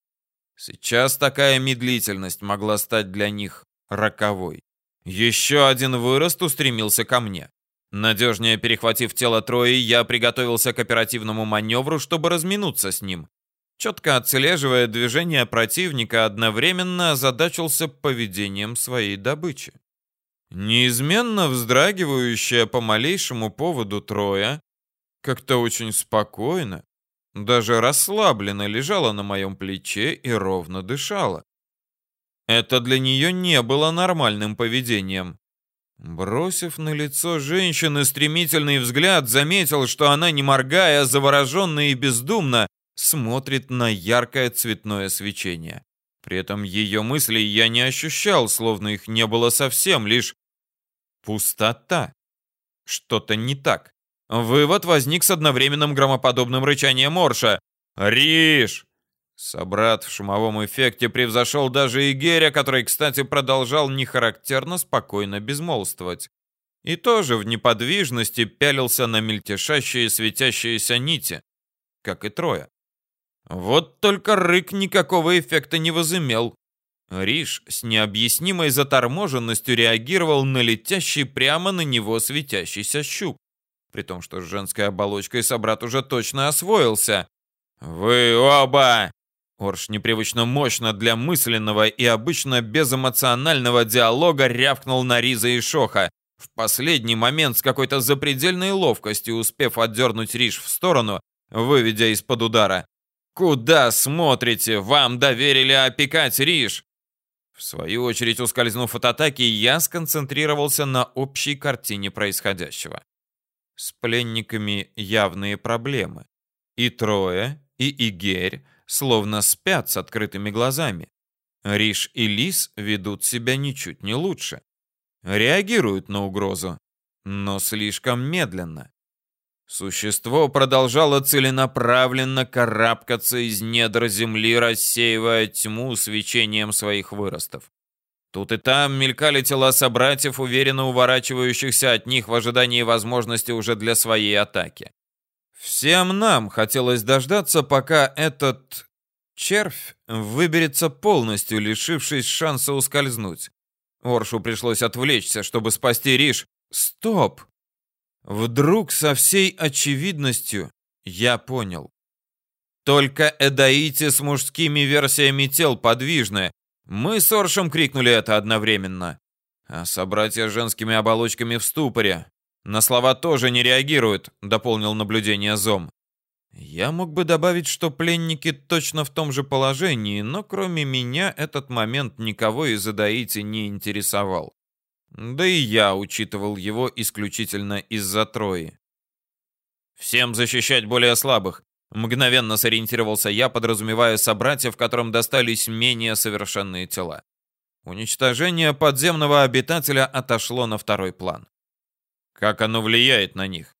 Speaker 1: Сейчас такая медлительность могла стать для них роковой. Еще один вырост устремился ко мне. Надежнее перехватив тело Трои, я приготовился к оперативному маневру, чтобы разминуться с ним. Четко отслеживая движение противника, одновременно озадачился поведением своей добычи. Неизменно вздрагивающая по малейшему поводу Троя, как-то очень спокойно, даже расслабленно лежала на моем плече и ровно дышала. Это для нее не было нормальным поведением. Бросив на лицо женщины стремительный взгляд, заметил, что она, не моргая, завороженно и бездумно, смотрит на яркое цветное свечение. При этом ее мыслей я не ощущал, словно их не было совсем, лишь Пустота. Что-то не так. Вывод возник с одновременным громоподобным рычанием Морша. «Риш!» Собрат в шумовом эффекте превзошел даже Игеря, который, кстати, продолжал нехарактерно спокойно безмолвствовать. И тоже в неподвижности пялился на мельтешащие светящиеся нити, как и трое. Вот только рык никакого эффекта не возымел. Риш с необъяснимой заторможенностью реагировал на летящий прямо на него светящийся щуп. При том, что с женской оболочкой собрат уже точно освоился. «Вы оба!» Орш непривычно мощно для мысленного и обычно безэмоционального диалога рявкнул на Риза и Шоха, в последний момент с какой-то запредельной ловкостью успев отдернуть Риш в сторону, выведя из-под удара. «Куда смотрите? Вам доверили опекать Риш!» В свою очередь, ускользнув от атаки, я сконцентрировался на общей картине происходящего. С пленниками явные проблемы. И Трое, и Игерь словно спят с открытыми глазами. Риш и Лис ведут себя ничуть не лучше. Реагируют на угрозу, но слишком медленно. Существо продолжало целенаправленно карабкаться из недр земли, рассеивая тьму свечением своих выростов. Тут и там мелькали тела собратьев, уверенно уворачивающихся от них в ожидании возможности уже для своей атаки. Всем нам хотелось дождаться, пока этот червь выберется полностью, лишившись шанса ускользнуть. Оршу пришлось отвлечься, чтобы спасти Риш. Стоп! Вдруг со всей очевидностью я понял. Только Эдаити с мужскими версиями тел подвижны. Мы с Оршем крикнули это одновременно. А собратья с женскими оболочками в ступоре. На слова тоже не реагируют, дополнил наблюдение Зом. Я мог бы добавить, что пленники точно в том же положении, но кроме меня этот момент никого из Адаити не интересовал. Да и я учитывал его исключительно из-за Трои. «Всем защищать более слабых», — мгновенно сориентировался я, подразумевая собратьев, которым достались менее совершенные тела. Уничтожение подземного обитателя отошло на второй план. Как оно влияет на них?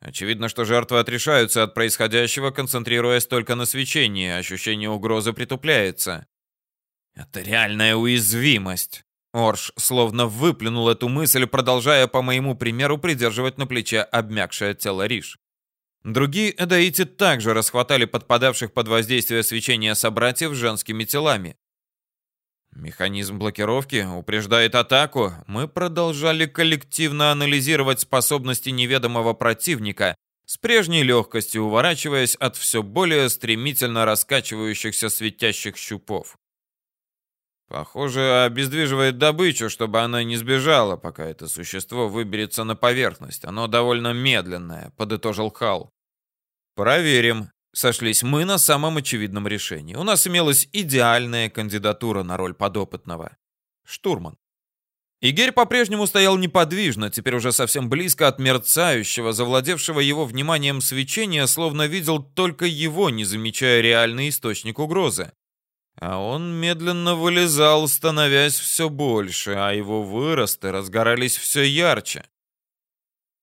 Speaker 1: Очевидно, что жертвы отрешаются от происходящего, концентрируясь только на свечении, ощущение угрозы притупляется. Это реальная уязвимость. Орш словно выплюнул эту мысль, продолжая по моему примеру придерживать на плече обмякшее тело Риш. Другие эдаити также расхватали подпадавших под воздействие свечения собратьев женскими телами. Механизм блокировки упреждает атаку. Мы продолжали коллективно анализировать способности неведомого противника, с прежней легкостью уворачиваясь от все более стремительно раскачивающихся светящих щупов. Похоже, обездвиживает добычу, чтобы она не сбежала, пока это существо выберется на поверхность. Оно довольно медленное, подытожил Хал. Проверим. Сошлись мы на самом очевидном решении. У нас имелась идеальная кандидатура на роль подопытного. Штурман. Игерь по-прежнему стоял неподвижно, теперь уже совсем близко от мерцающего, завладевшего его вниманием свечения, словно видел только его, не замечая реальный источник угрозы. А он медленно вылезал, становясь все больше, а его выросты разгорались все ярче.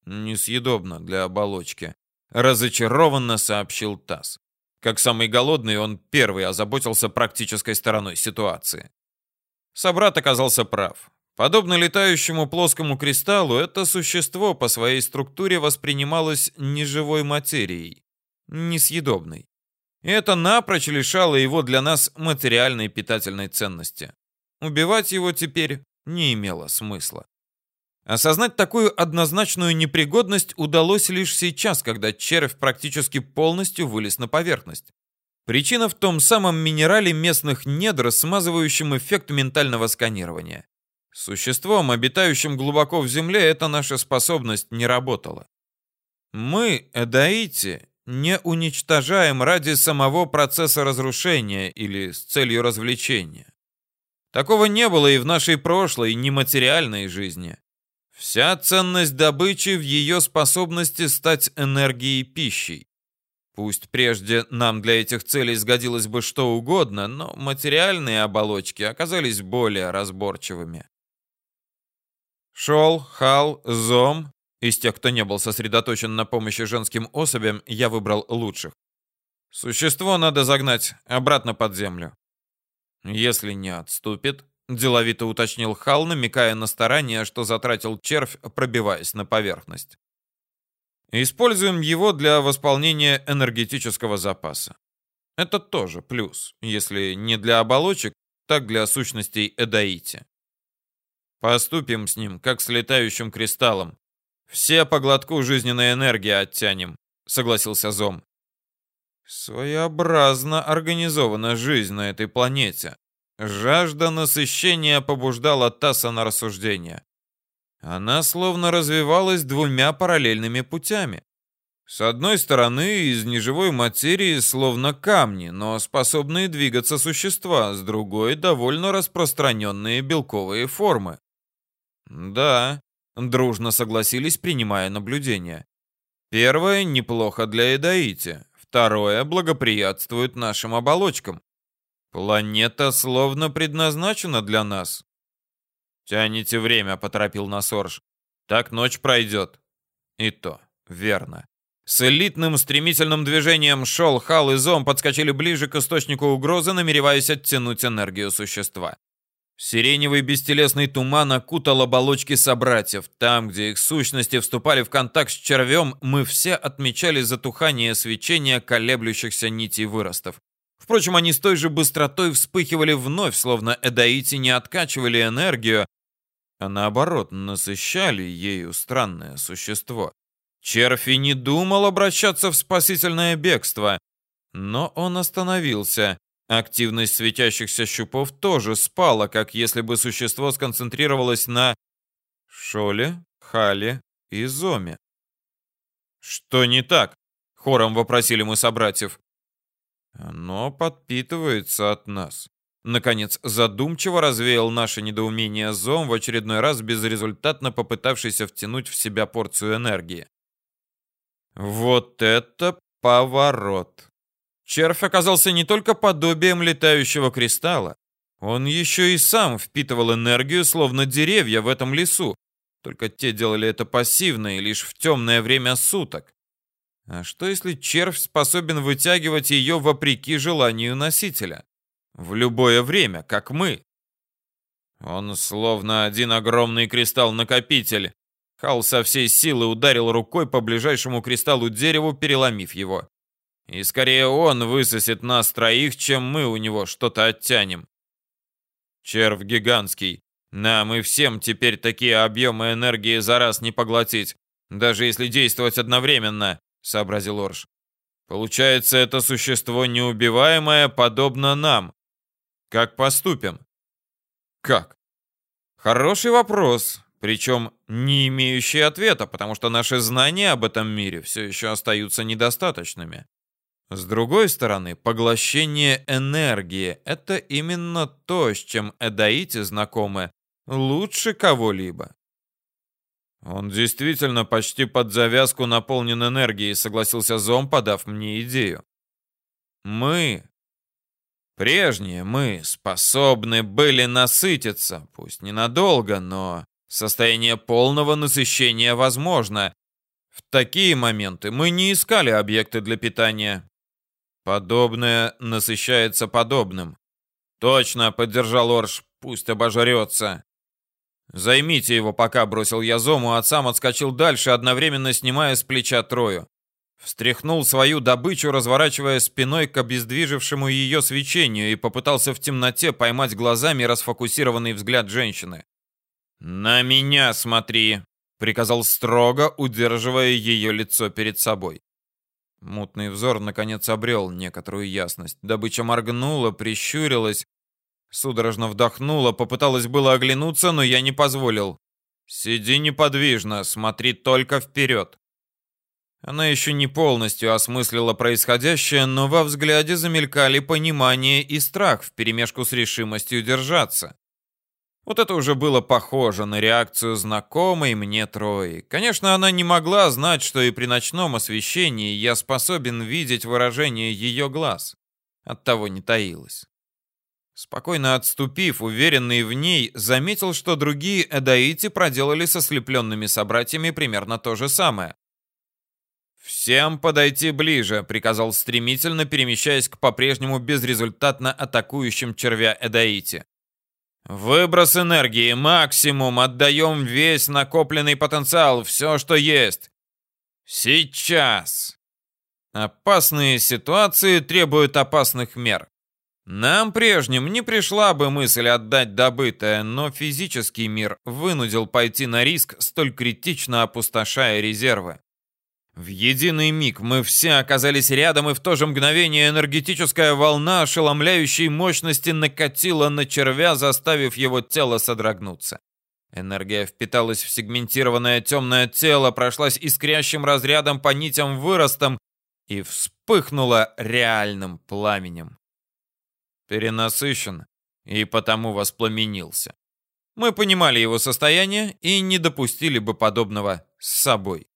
Speaker 1: Несъедобно для оболочки. Разочарованно сообщил Тасс. Как самый голодный, он первый озаботился практической стороной ситуации. Собрат оказался прав. Подобно летающему плоскому кристаллу, это существо по своей структуре воспринималось неживой материей, несъедобной. И это напрочь лишало его для нас материальной питательной ценности. Убивать его теперь не имело смысла. Осознать такую однозначную непригодность удалось лишь сейчас, когда червь практически полностью вылез на поверхность. Причина в том самом минерале местных недр, смазывающем эффект ментального сканирования. Существом, обитающим глубоко в земле, эта наша способность не работала. Мы, Эдаити, не уничтожаем ради самого процесса разрушения или с целью развлечения. Такого не было и в нашей прошлой нематериальной жизни. Вся ценность добычи в ее способности стать энергией пищей. Пусть прежде нам для этих целей сгодилось бы что угодно, но материальные оболочки оказались более разборчивыми. Шел, Хал, Зом. Из тех, кто не был сосредоточен на помощи женским особям, я выбрал лучших. Существо надо загнать обратно под землю. Если не отступит, деловито уточнил Хал, намекая на старание, что затратил червь, пробиваясь на поверхность. Используем его для восполнения энергетического запаса. Это тоже плюс, если не для оболочек, так для сущностей Эдаити. Поступим с ним, как с летающим кристаллом. Все по глотку жизненной энергии оттянем, согласился Зом. Своеобразно организована жизнь на этой планете. Жажда насыщения побуждала Тасса на рассуждение. Она словно развивалась двумя параллельными путями. С одной стороны, из неживой материи словно камни, но способные двигаться существа, с другой — довольно распространенные белковые формы. Да, дружно согласились, принимая наблюдение. Первое неплохо для Эдаити, Второе благоприятствует нашим оболочкам. Планета словно предназначена для нас. Тяните время, поторопил Насорж. Так ночь пройдет. И то, верно. С элитным стремительным движением шел Хал и Зом подскочили ближе к источнику угрозы, намереваясь оттянуть энергию существа. Сиреневый бестелесный туман окутал оболочки собратьев. Там, где их сущности вступали в контакт с червем, мы все отмечали затухание свечения колеблющихся нитей выростов. Впрочем, они с той же быстротой вспыхивали вновь, словно эдаити не откачивали энергию, а наоборот, насыщали ею странное существо. Червь и не думал обращаться в спасительное бегство, но он остановился, Активность светящихся щупов тоже спала, как если бы существо сконцентрировалось на Шоле, Хале и Зоме. «Что не так?» — хором вопросили мы собратьев. «Оно подпитывается от нас». Наконец, задумчиво развеял наше недоумение Зом, в очередной раз безрезультатно попытавшийся втянуть в себя порцию энергии. «Вот это поворот!» Червь оказался не только подобием летающего кристалла, он еще и сам впитывал энергию, словно деревья в этом лесу, только те делали это пассивно и лишь в темное время суток. А что если червь способен вытягивать ее вопреки желанию носителя? В любое время, как мы. Он словно один огромный кристалл-накопитель. Хал со всей силы ударил рукой по ближайшему кристаллу дереву, переломив его. И скорее он высосет нас троих, чем мы у него что-то оттянем. Червь гигантский. Нам и всем теперь такие объемы энергии за раз не поглотить, даже если действовать одновременно, сообразил Орш. Получается, это существо неубиваемое, подобно нам. Как поступим? Как? Хороший вопрос, причем не имеющий ответа, потому что наши знания об этом мире все еще остаются недостаточными. С другой стороны, поглощение энергии – это именно то, с чем эдаити знакомы лучше кого-либо. Он действительно почти под завязку наполнен энергией, согласился Зом, подав мне идею. Мы, прежние мы, способны были насытиться, пусть ненадолго, но состояние полного насыщения возможно. В такие моменты мы не искали объекты для питания, Подобное насыщается подобным. Точно, поддержал Орш, пусть обожрется. Займите его пока, бросил я Зому, а сам отскочил дальше, одновременно снимая с плеча Трою. Встряхнул свою добычу, разворачивая спиной к обездвижившему ее свечению и попытался в темноте поймать глазами расфокусированный взгляд женщины. «На меня смотри!» — приказал строго, удерживая ее лицо перед собой. Мутный взор наконец обрел некоторую ясность. Добыча моргнула, прищурилась, судорожно вдохнула, попыталась было оглянуться, но я не позволил. «Сиди неподвижно, смотри только вперед». Она еще не полностью осмыслила происходящее, но во взгляде замелькали понимание и страх вперемешку с решимостью держаться. Вот это уже было похоже на реакцию знакомой мне Трои. Конечно, она не могла знать, что и при ночном освещении я способен видеть выражение ее глаз. Оттого не таилась. Спокойно отступив, уверенный в ней, заметил, что другие эдаити проделали со слепленными собратьями примерно то же самое. «Всем подойти ближе», — приказал стремительно, перемещаясь к по-прежнему безрезультатно атакующим червя Эдаити. «Выброс энергии, максимум, отдаем весь накопленный потенциал, все, что есть. Сейчас!» Опасные ситуации требуют опасных мер. Нам прежним не пришла бы мысль отдать добытое, но физический мир вынудил пойти на риск, столь критично опустошая резервы. В единый миг мы все оказались рядом, и в то же мгновение энергетическая волна ошеломляющей мощности накатила на червя, заставив его тело содрогнуться. Энергия впиталась в сегментированное темное тело, прошлась искрящим разрядом по нитям выростом и вспыхнула реальным пламенем. Перенасыщен и потому воспламенился. Мы понимали его состояние и не допустили бы подобного с собой.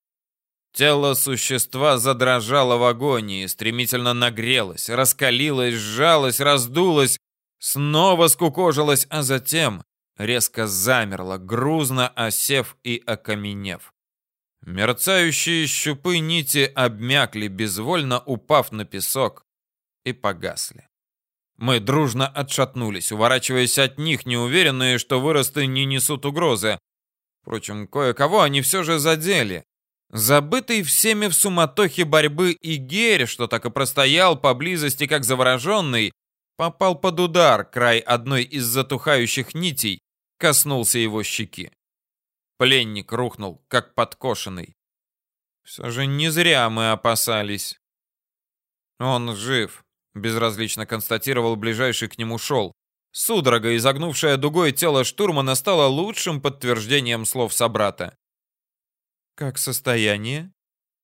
Speaker 1: Тело существа задрожало в агонии, стремительно нагрелось, раскалилось, сжалось, раздулось, снова скукожилось, а затем резко замерло, грузно осев и окаменев. Мерцающие щупы нити обмякли, безвольно упав на песок, и погасли. Мы дружно отшатнулись, уворачиваясь от них, неуверенные, что выросты не несут угрозы. Впрочем, кое-кого они все же задели. Забытый всеми в суматохе борьбы Игерь, что так и простоял поблизости как завороженный, попал под удар, край одной из затухающих нитей коснулся его щеки. Пленник рухнул, как подкошенный. Все же не зря мы опасались. Он жив, безразлично констатировал ближайший к нему шел. Судорога, изогнувшая дугой тело штурмана, стала лучшим подтверждением слов собрата. «Как состояние?»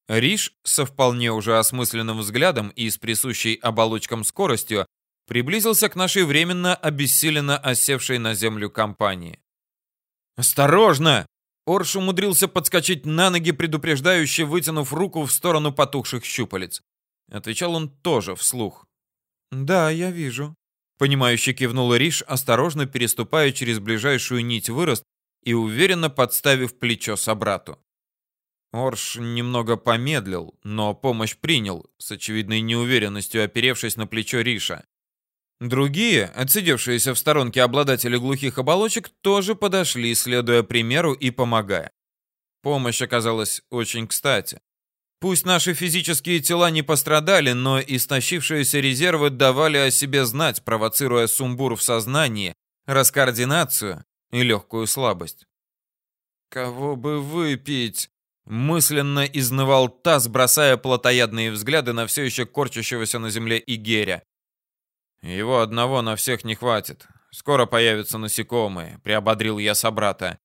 Speaker 1: Риш со вполне уже осмысленным взглядом и с присущей оболочкам скоростью приблизился к нашей временно обессиленно осевшей на землю компании. «Осторожно!» Орш умудрился подскочить на ноги, предупреждающе вытянув руку в сторону потухших щупалец. Отвечал он тоже вслух. «Да, я вижу». Понимающе кивнула Риш, осторожно переступая через ближайшую нить вырост и уверенно подставив плечо собрату. Орш немного помедлил, но помощь принял, с очевидной неуверенностью оперевшись на плечо Риша. Другие, отсидевшиеся в сторонке обладатели глухих оболочек, тоже подошли, следуя примеру и помогая. Помощь оказалась очень кстати. Пусть наши физические тела не пострадали, но истощившиеся резервы давали о себе знать, провоцируя сумбур в сознании, раскоординацию и легкую слабость. «Кого бы выпить?» Мысленно изнывал таз, бросая плотоядные взгляды на все еще корчащегося на земле Игеря. Его одного на всех не хватит. Скоро появятся насекомые, приободрил я собрата.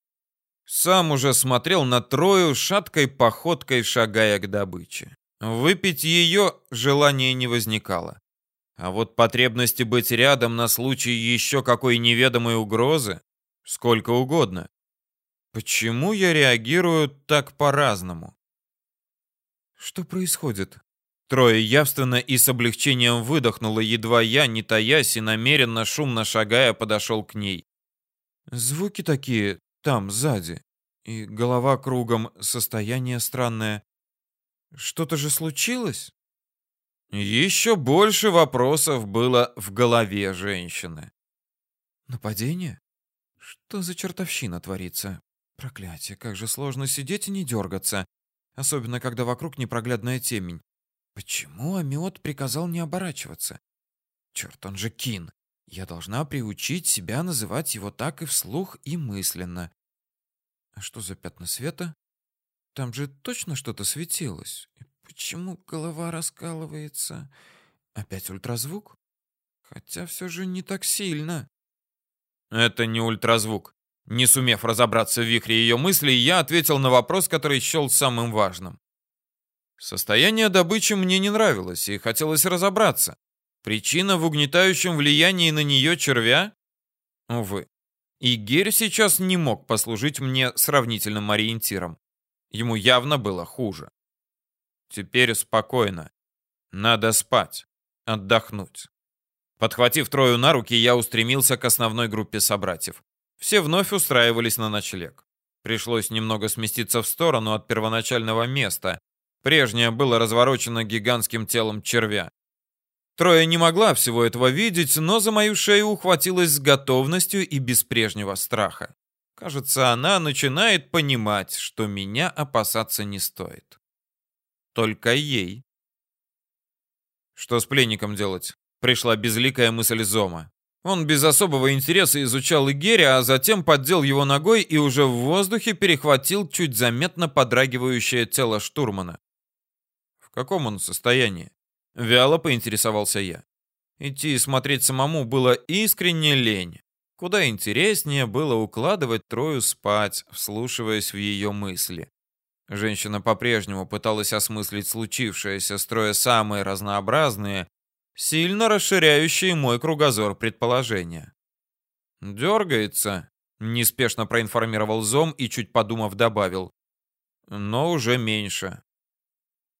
Speaker 1: Сам уже смотрел на Трою шаткой походкой, шагая к добыче. Выпить ее желания не возникало. А вот потребности быть рядом на случай еще какой неведомой угрозы сколько угодно. Почему я реагирую так по-разному? Что происходит? Трое явственно и с облегчением выдохнуло, едва я, не таясь и намеренно шумно шагая, подошел к ней. Звуки такие там, сзади. И голова кругом, состояние странное. Что-то же случилось? Еще больше вопросов было в голове женщины. Нападение? Что за чертовщина творится? Проклятие, как же сложно сидеть и не дергаться, особенно когда вокруг непроглядная темень. Почему Амиот приказал не оборачиваться? Черт, он же Кин. Я должна приучить себя называть его так и вслух, и мысленно. А что за пятна света? Там же точно что-то светилось. И почему голова раскалывается? Опять ультразвук? Хотя все же не так сильно. Это не ультразвук. Не сумев разобраться в вихре ее мыслей, я ответил на вопрос, который счел самым важным. Состояние добычи мне не нравилось, и хотелось разобраться. Причина в угнетающем влиянии на нее червя? Увы. И Герь сейчас не мог послужить мне сравнительным ориентиром. Ему явно было хуже. Теперь спокойно. Надо спать, отдохнуть. Подхватив Трою на руки, я устремился к основной группе собратьев. Все вновь устраивались на ночлег. Пришлось немного сместиться в сторону от первоначального места. Прежнее было разворочено гигантским телом червя. Троя не могла всего этого видеть, но за мою шею ухватилась с готовностью и без прежнего страха. Кажется, она начинает понимать, что меня опасаться не стоит. Только ей. Что с пленником делать? Пришла безликая мысль Зома. Он без особого интереса изучал Игеря, а затем поддел его ногой и уже в воздухе перехватил чуть заметно подрагивающее тело штурмана. В каком он состоянии? Вяло поинтересовался я. Идти и смотреть самому было искренне лень. Куда интереснее было укладывать Трою спать, вслушиваясь в ее мысли. Женщина по-прежнему пыталась осмыслить случившееся, строя самые разнообразные, сильно расширяющие мой кругозор предположения. «Дергается», — неспешно проинформировал Зом и, чуть подумав, добавил. «Но уже меньше.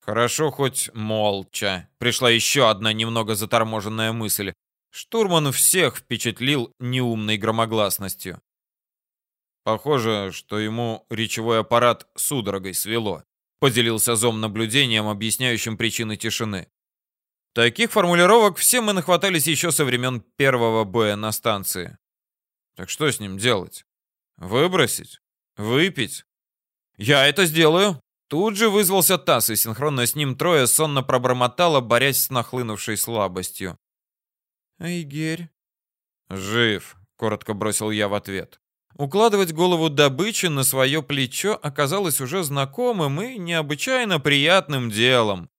Speaker 1: Хорошо хоть молча. Пришла еще одна немного заторможенная мысль. Штурман всех впечатлил неумной громогласностью. Похоже, что ему речевой аппарат судорогой свело. Поделился Зом наблюдением, объясняющим причины тишины. Таких формулировок все мы нахватались еще со времен первого боя на станции. Так что с ним делать? Выбросить? Выпить? Я это сделаю, Тут же вызвался Тасс, и синхронно с ним трое сонно пробормотало, борясь с нахлынувшей слабостью. «Айгерь?» «Жив», — коротко бросил я в ответ. Укладывать голову добычи на свое плечо оказалось уже знакомым и необычайно приятным делом.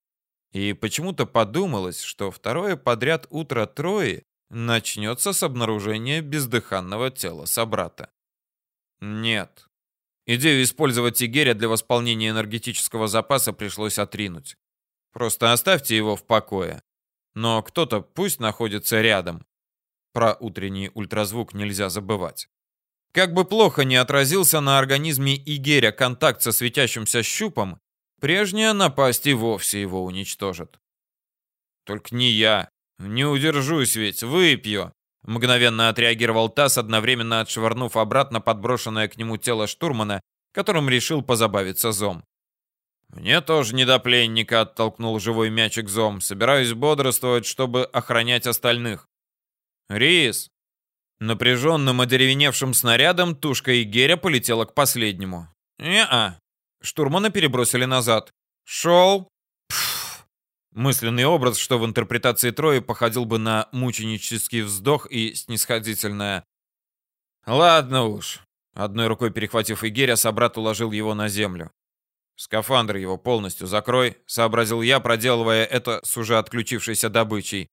Speaker 1: И почему-то подумалось, что второе подряд утро Трои начнется с обнаружения бездыханного тела собрата. Нет, Идею использовать Тигеря для восполнения энергетического запаса пришлось отринуть. Просто оставьте его в покое. Но кто-то пусть находится рядом. Про утренний ультразвук нельзя забывать. Как бы плохо не отразился на организме Игеря контакт со светящимся щупом, прежняя напасть и вовсе его уничтожит. Только не я. Не удержусь ведь, выпью. Мгновенно отреагировал Тасс, одновременно отшвырнув обратно подброшенное к нему тело штурмана, которым решил позабавиться Зом. «Мне тоже не до пленника», — оттолкнул живой мячик Зом. «Собираюсь бодрствовать, чтобы охранять остальных». «Рис!» Напряженным одеревеневшим снарядом тушка Игеря полетела к последнему. «Не-а». Штурмана перебросили назад. «Шел!» Мысленный образ, что в интерпретации Трои походил бы на мученический вздох и снисходительное «Ладно уж». Одной рукой перехватив Игеря, собрат уложил его на землю. «Скафандр его полностью закрой», — сообразил я, проделывая это с уже отключившейся добычей.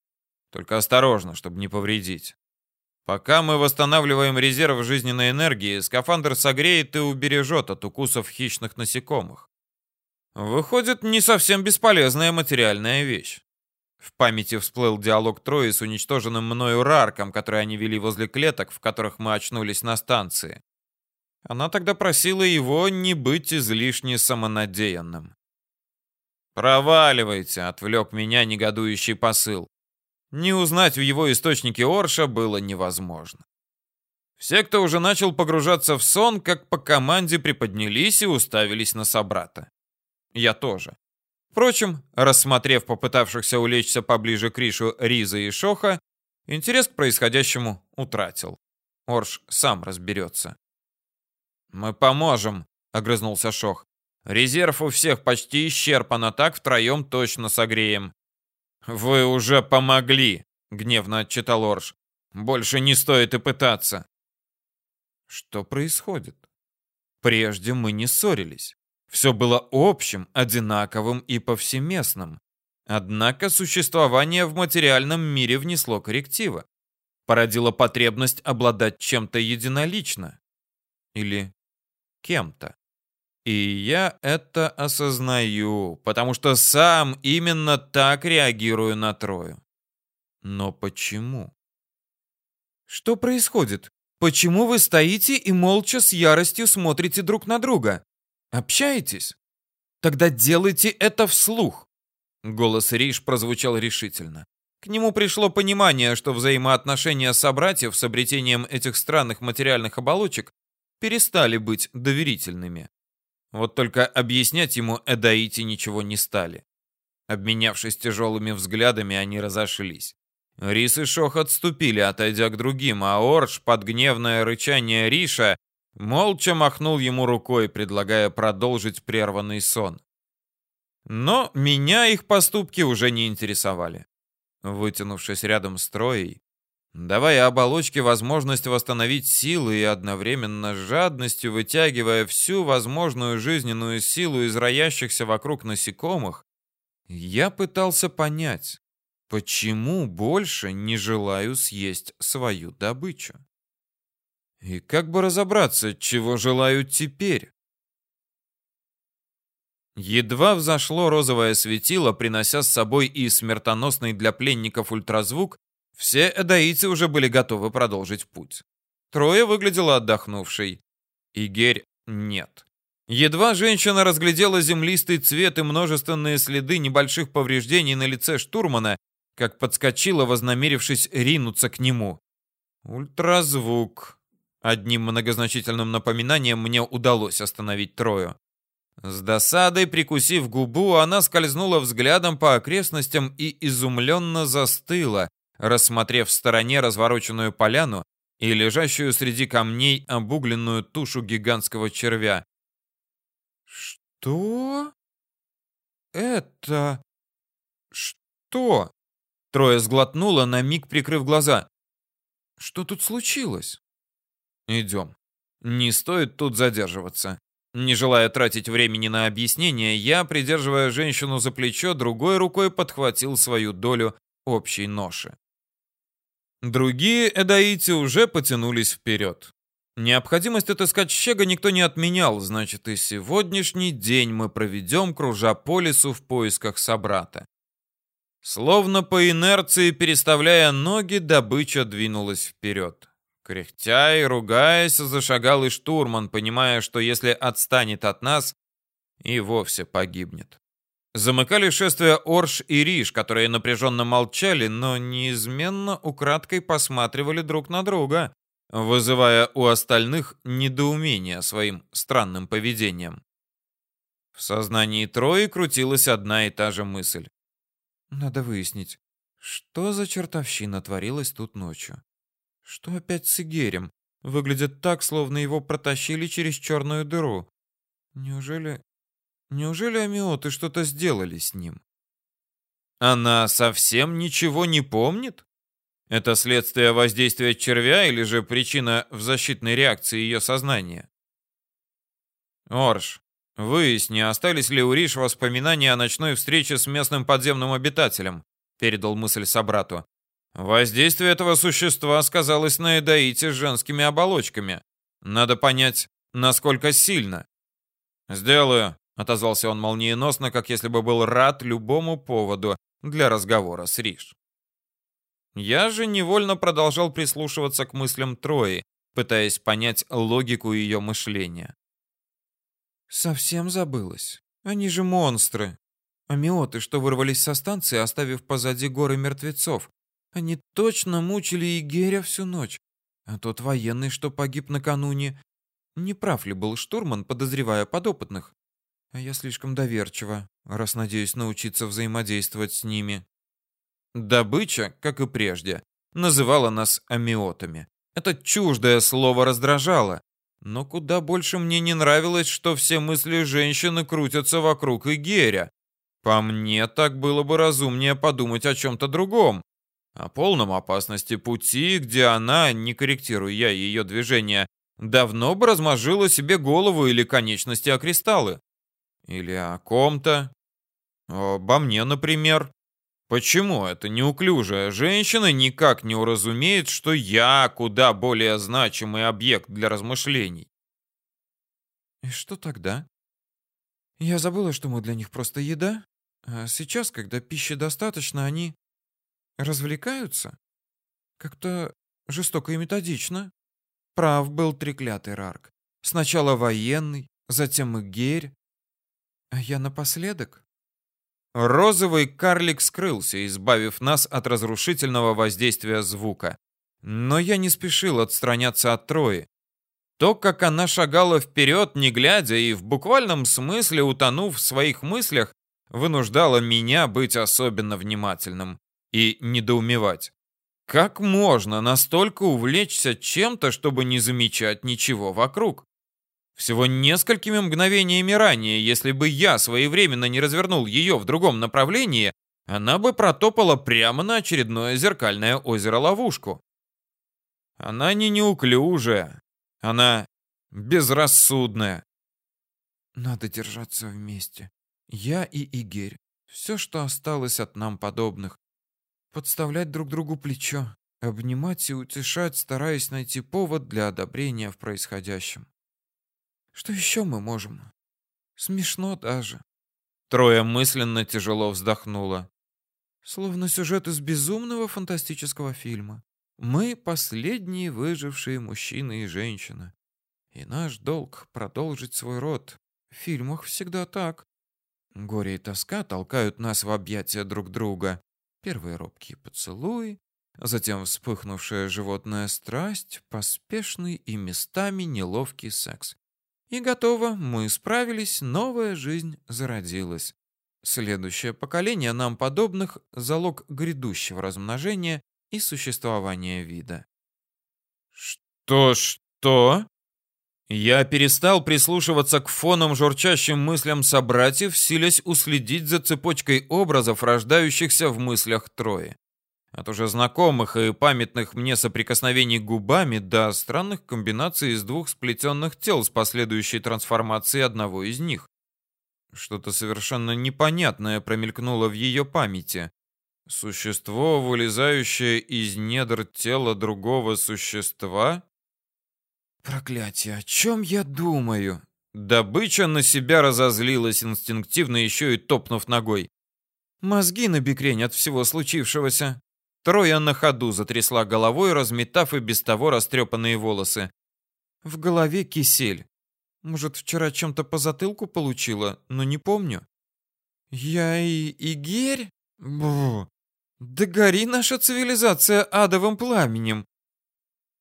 Speaker 1: «Только осторожно, чтобы не повредить». Пока мы восстанавливаем резерв жизненной энергии, скафандр согреет и убережет от укусов хищных насекомых. Выходит, не совсем бесполезная материальная вещь. В памяти всплыл диалог Трои с уничтоженным мною Рарком, который они вели возле клеток, в которых мы очнулись на станции. Она тогда просила его не быть излишне самонадеянным. «Проваливайте!» — отвлек меня негодующий посыл. Не узнать в его источнике Орша было невозможно. Все, кто уже начал погружаться в сон, как по команде приподнялись и уставились на собрата. Я тоже. Впрочем, рассмотрев попытавшихся улечься поближе к Ришу Риза и Шоха, интерес к происходящему утратил. Орш сам разберется. «Мы поможем», — огрызнулся Шох. «Резерв у всех почти исчерпан, а так втроем точно согреем». «Вы уже помогли», — гневно отчитал Орш. «Больше не стоит и пытаться». Что происходит? Прежде мы не ссорились. Все было общим, одинаковым и повсеместным. Однако существование в материальном мире внесло коррективы. Породило потребность обладать чем-то единолично. Или кем-то. И я это осознаю, потому что сам именно так реагирую на Трою. Но почему? Что происходит? Почему вы стоите и молча с яростью смотрите друг на друга? Общаетесь? Тогда делайте это вслух. Голос Риш прозвучал решительно. К нему пришло понимание, что взаимоотношения собратьев с обретением этих странных материальных оболочек перестали быть доверительными. Вот только объяснять ему Эдаити ничего не стали. Обменявшись тяжелыми взглядами, они разошлись. Рис и Шох отступили, отойдя к другим, а Орш, под гневное рычание Риша, молча махнул ему рукой, предлагая продолжить прерванный сон. Но меня их поступки уже не интересовали. Вытянувшись рядом с Троей, давая оболочке возможность восстановить силы и одновременно с жадностью вытягивая всю возможную жизненную силу из роящихся вокруг насекомых, я пытался понять, почему больше не желаю съесть свою добычу. И как бы разобраться, чего желаю теперь? Едва взошло розовое светило, принося с собой и смертоносный для пленников ультразвук, все эдаицы уже были готовы продолжить путь. Трое выглядело отдохнувшей. Игерь нет. Едва женщина разглядела землистый цвет и множественные следы небольших повреждений на лице штурмана, как подскочила, вознамерившись ринуться к нему. Ультразвук. Одним многозначительным напоминанием мне удалось остановить Трою. С досадой, прикусив губу, она скользнула взглядом по окрестностям и изумленно застыла, рассмотрев в стороне развороченную поляну и лежащую среди камней обугленную тушу гигантского червя. «Что? Это... что?» Трое сглотнула, на миг прикрыв глаза. «Что тут случилось?» «Идем. Не стоит тут задерживаться». Не желая тратить времени на объяснение, я, придерживая женщину за плечо, другой рукой подхватил свою долю общей ноши. Другие эдаити уже потянулись вперед. Необходимость отыскать щега никто не отменял, значит и сегодняшний день мы проведем, кружа по лесу в поисках собрата. Словно по инерции, переставляя ноги, добыча двинулась вперед. Кряхтя и ругаясь, зашагал и штурман, понимая, что если отстанет от нас, и вовсе погибнет. Замыкали шествие Орш и Риш, которые напряженно молчали, но неизменно украдкой посматривали друг на друга, вызывая у остальных недоумение своим странным поведением. В сознании Трои крутилась одна и та же мысль. Надо выяснить, что за чертовщина творилась тут ночью. Что опять с Игерем? Выглядит так, словно его протащили через черную дыру. Неужели... Неужели амиоты что-то сделали с ним? Она совсем ничего не помнит? Это следствие воздействия червя или же причина в защитной реакции ее сознания? Орш, выясни, остались ли у Риш воспоминания о ночной встрече с местным подземным обитателем, передал мысль собрату. Воздействие этого существа сказалось на Эдаите с женскими оболочками. Надо понять, насколько сильно. «Сделаю», — отозвался он молниеносно, как если бы был рад любому поводу для разговора с Риш. Я же невольно продолжал прислушиваться к мыслям Трои, пытаясь понять логику ее мышления. «Совсем забылась. Они же монстры. Амиоты, что вырвались со станции, оставив позади горы мертвецов. Они точно мучили Игеря всю ночь. А тот военный, что погиб накануне... Не прав ли был штурман, подозревая подопытных? А я слишком доверчива, раз надеюсь научиться взаимодействовать с ними. Добыча, как и прежде, называла нас амиотами. Это чуждое слово раздражало. Но куда больше мне не нравилось, что все мысли женщины крутятся вокруг Игеря. По мне, так было бы разумнее подумать о чем-то другом о полном опасности пути, где она, не корректируя ее движения, давно бы размозжила себе голову или конечности о кристаллы. Или о ком-то. Обо мне, например. Почему эта неуклюжая женщина никак не уразумеет, что я куда более значимый объект для размышлений? И что тогда? Я забыла, что мы для них просто еда. А сейчас, когда пищи достаточно, они Развлекаются? Как-то жестоко и методично. Прав был треклятый Рарк. Сначала военный, затем и герь. А я напоследок? Розовый карлик скрылся, избавив нас от разрушительного воздействия звука. Но я не спешил отстраняться от Трои. То, как она шагала вперед, не глядя, и в буквальном смысле утонув в своих мыслях, вынуждало меня быть особенно внимательным и недоумевать. Как можно настолько увлечься чем-то, чтобы не замечать ничего вокруг? Всего несколькими мгновениями ранее, если бы я своевременно не развернул ее в другом направлении, она бы протопала прямо на очередное зеркальное озеро-ловушку. Она не неуклюжая, она безрассудная. Надо держаться вместе. Я и Игерь. Все, что осталось от нам подобных. Подставлять друг другу плечо, обнимать и утешать, стараясь найти повод для одобрения в происходящем. Что еще мы можем? Смешно даже. Трое мысленно тяжело вздохнула. Словно сюжет из безумного фантастического фильма. Мы последние выжившие мужчины и женщины. И наш долг продолжить свой род. В фильмах всегда так. Горе и тоска толкают нас в объятия друг друга. Первые робкие поцелуи, затем вспыхнувшая животная страсть, поспешный и местами неловкий секс. И готово, мы справились, новая жизнь зародилась. Следующее поколение нам подобных – залог грядущего размножения и существования вида. Что, что? Я перестал прислушиваться к фоном журчащим мыслям собратьев, силясь уследить за цепочкой образов, рождающихся в мыслях Трои. От уже знакомых и памятных мне соприкосновений губами до странных комбинаций из двух сплетенных тел с последующей трансформацией одного из них. Что-то совершенно непонятное промелькнуло в ее памяти. Существо, вылезающее из недр тела другого существа? Проклятие, о чем я думаю? Добыча на себя разозлилась инстинктивно, еще и топнув ногой. Мозги на бекрень от всего случившегося. Троя на ходу затрясла головой, разметав и без того растрепанные волосы. В голове кисель. Может, вчера чем-то по затылку получила, но не помню. Я и Игерь? Бу. Да гори наша цивилизация адовым пламенем.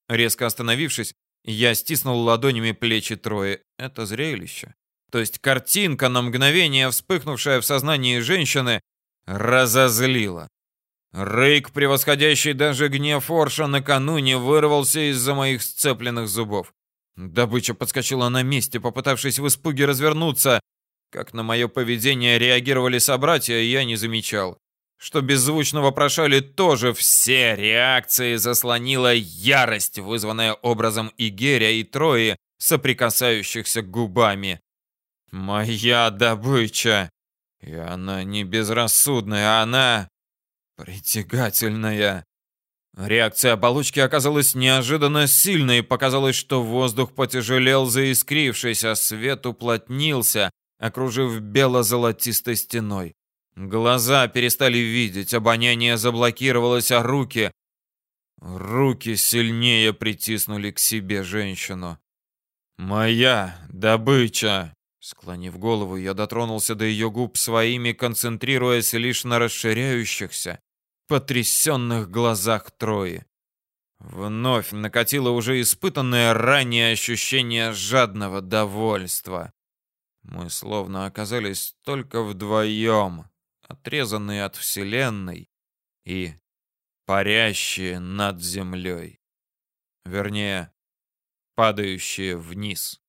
Speaker 1: Резко остановившись, я стиснул ладонями плечи Трои. Это зрелище. То есть картинка на мгновение, вспыхнувшая в сознании женщины, разозлила. Рык, превосходящий даже гнев Орша накануне, вырвался из-за моих сцепленных зубов. Добыча подскочила на месте, попытавшись в испуге развернуться. Как на мое поведение реагировали собратья, я не замечал что беззвучно вопрошали тоже все реакции заслонила ярость, вызванная образом Игеря и Трои, соприкасающихся губами. «Моя добыча! И она не безрассудная, она притягательная!» Реакция оболочки оказалась неожиданно сильной, показалось, что воздух потяжелел, заискрившись, а свет уплотнился, окружив бело-золотистой стеной. Глаза перестали видеть, обоняние заблокировалось, а руки... Руки сильнее притиснули к себе женщину. «Моя добыча!» Склонив голову, я дотронулся до ее губ своими, концентрируясь лишь на расширяющихся, потрясенных глазах Трои. Вновь накатило уже испытанное ранее ощущение жадного довольства. Мы словно оказались только вдвоем отрезанные от Вселенной и парящие над землей. Вернее, падающие вниз.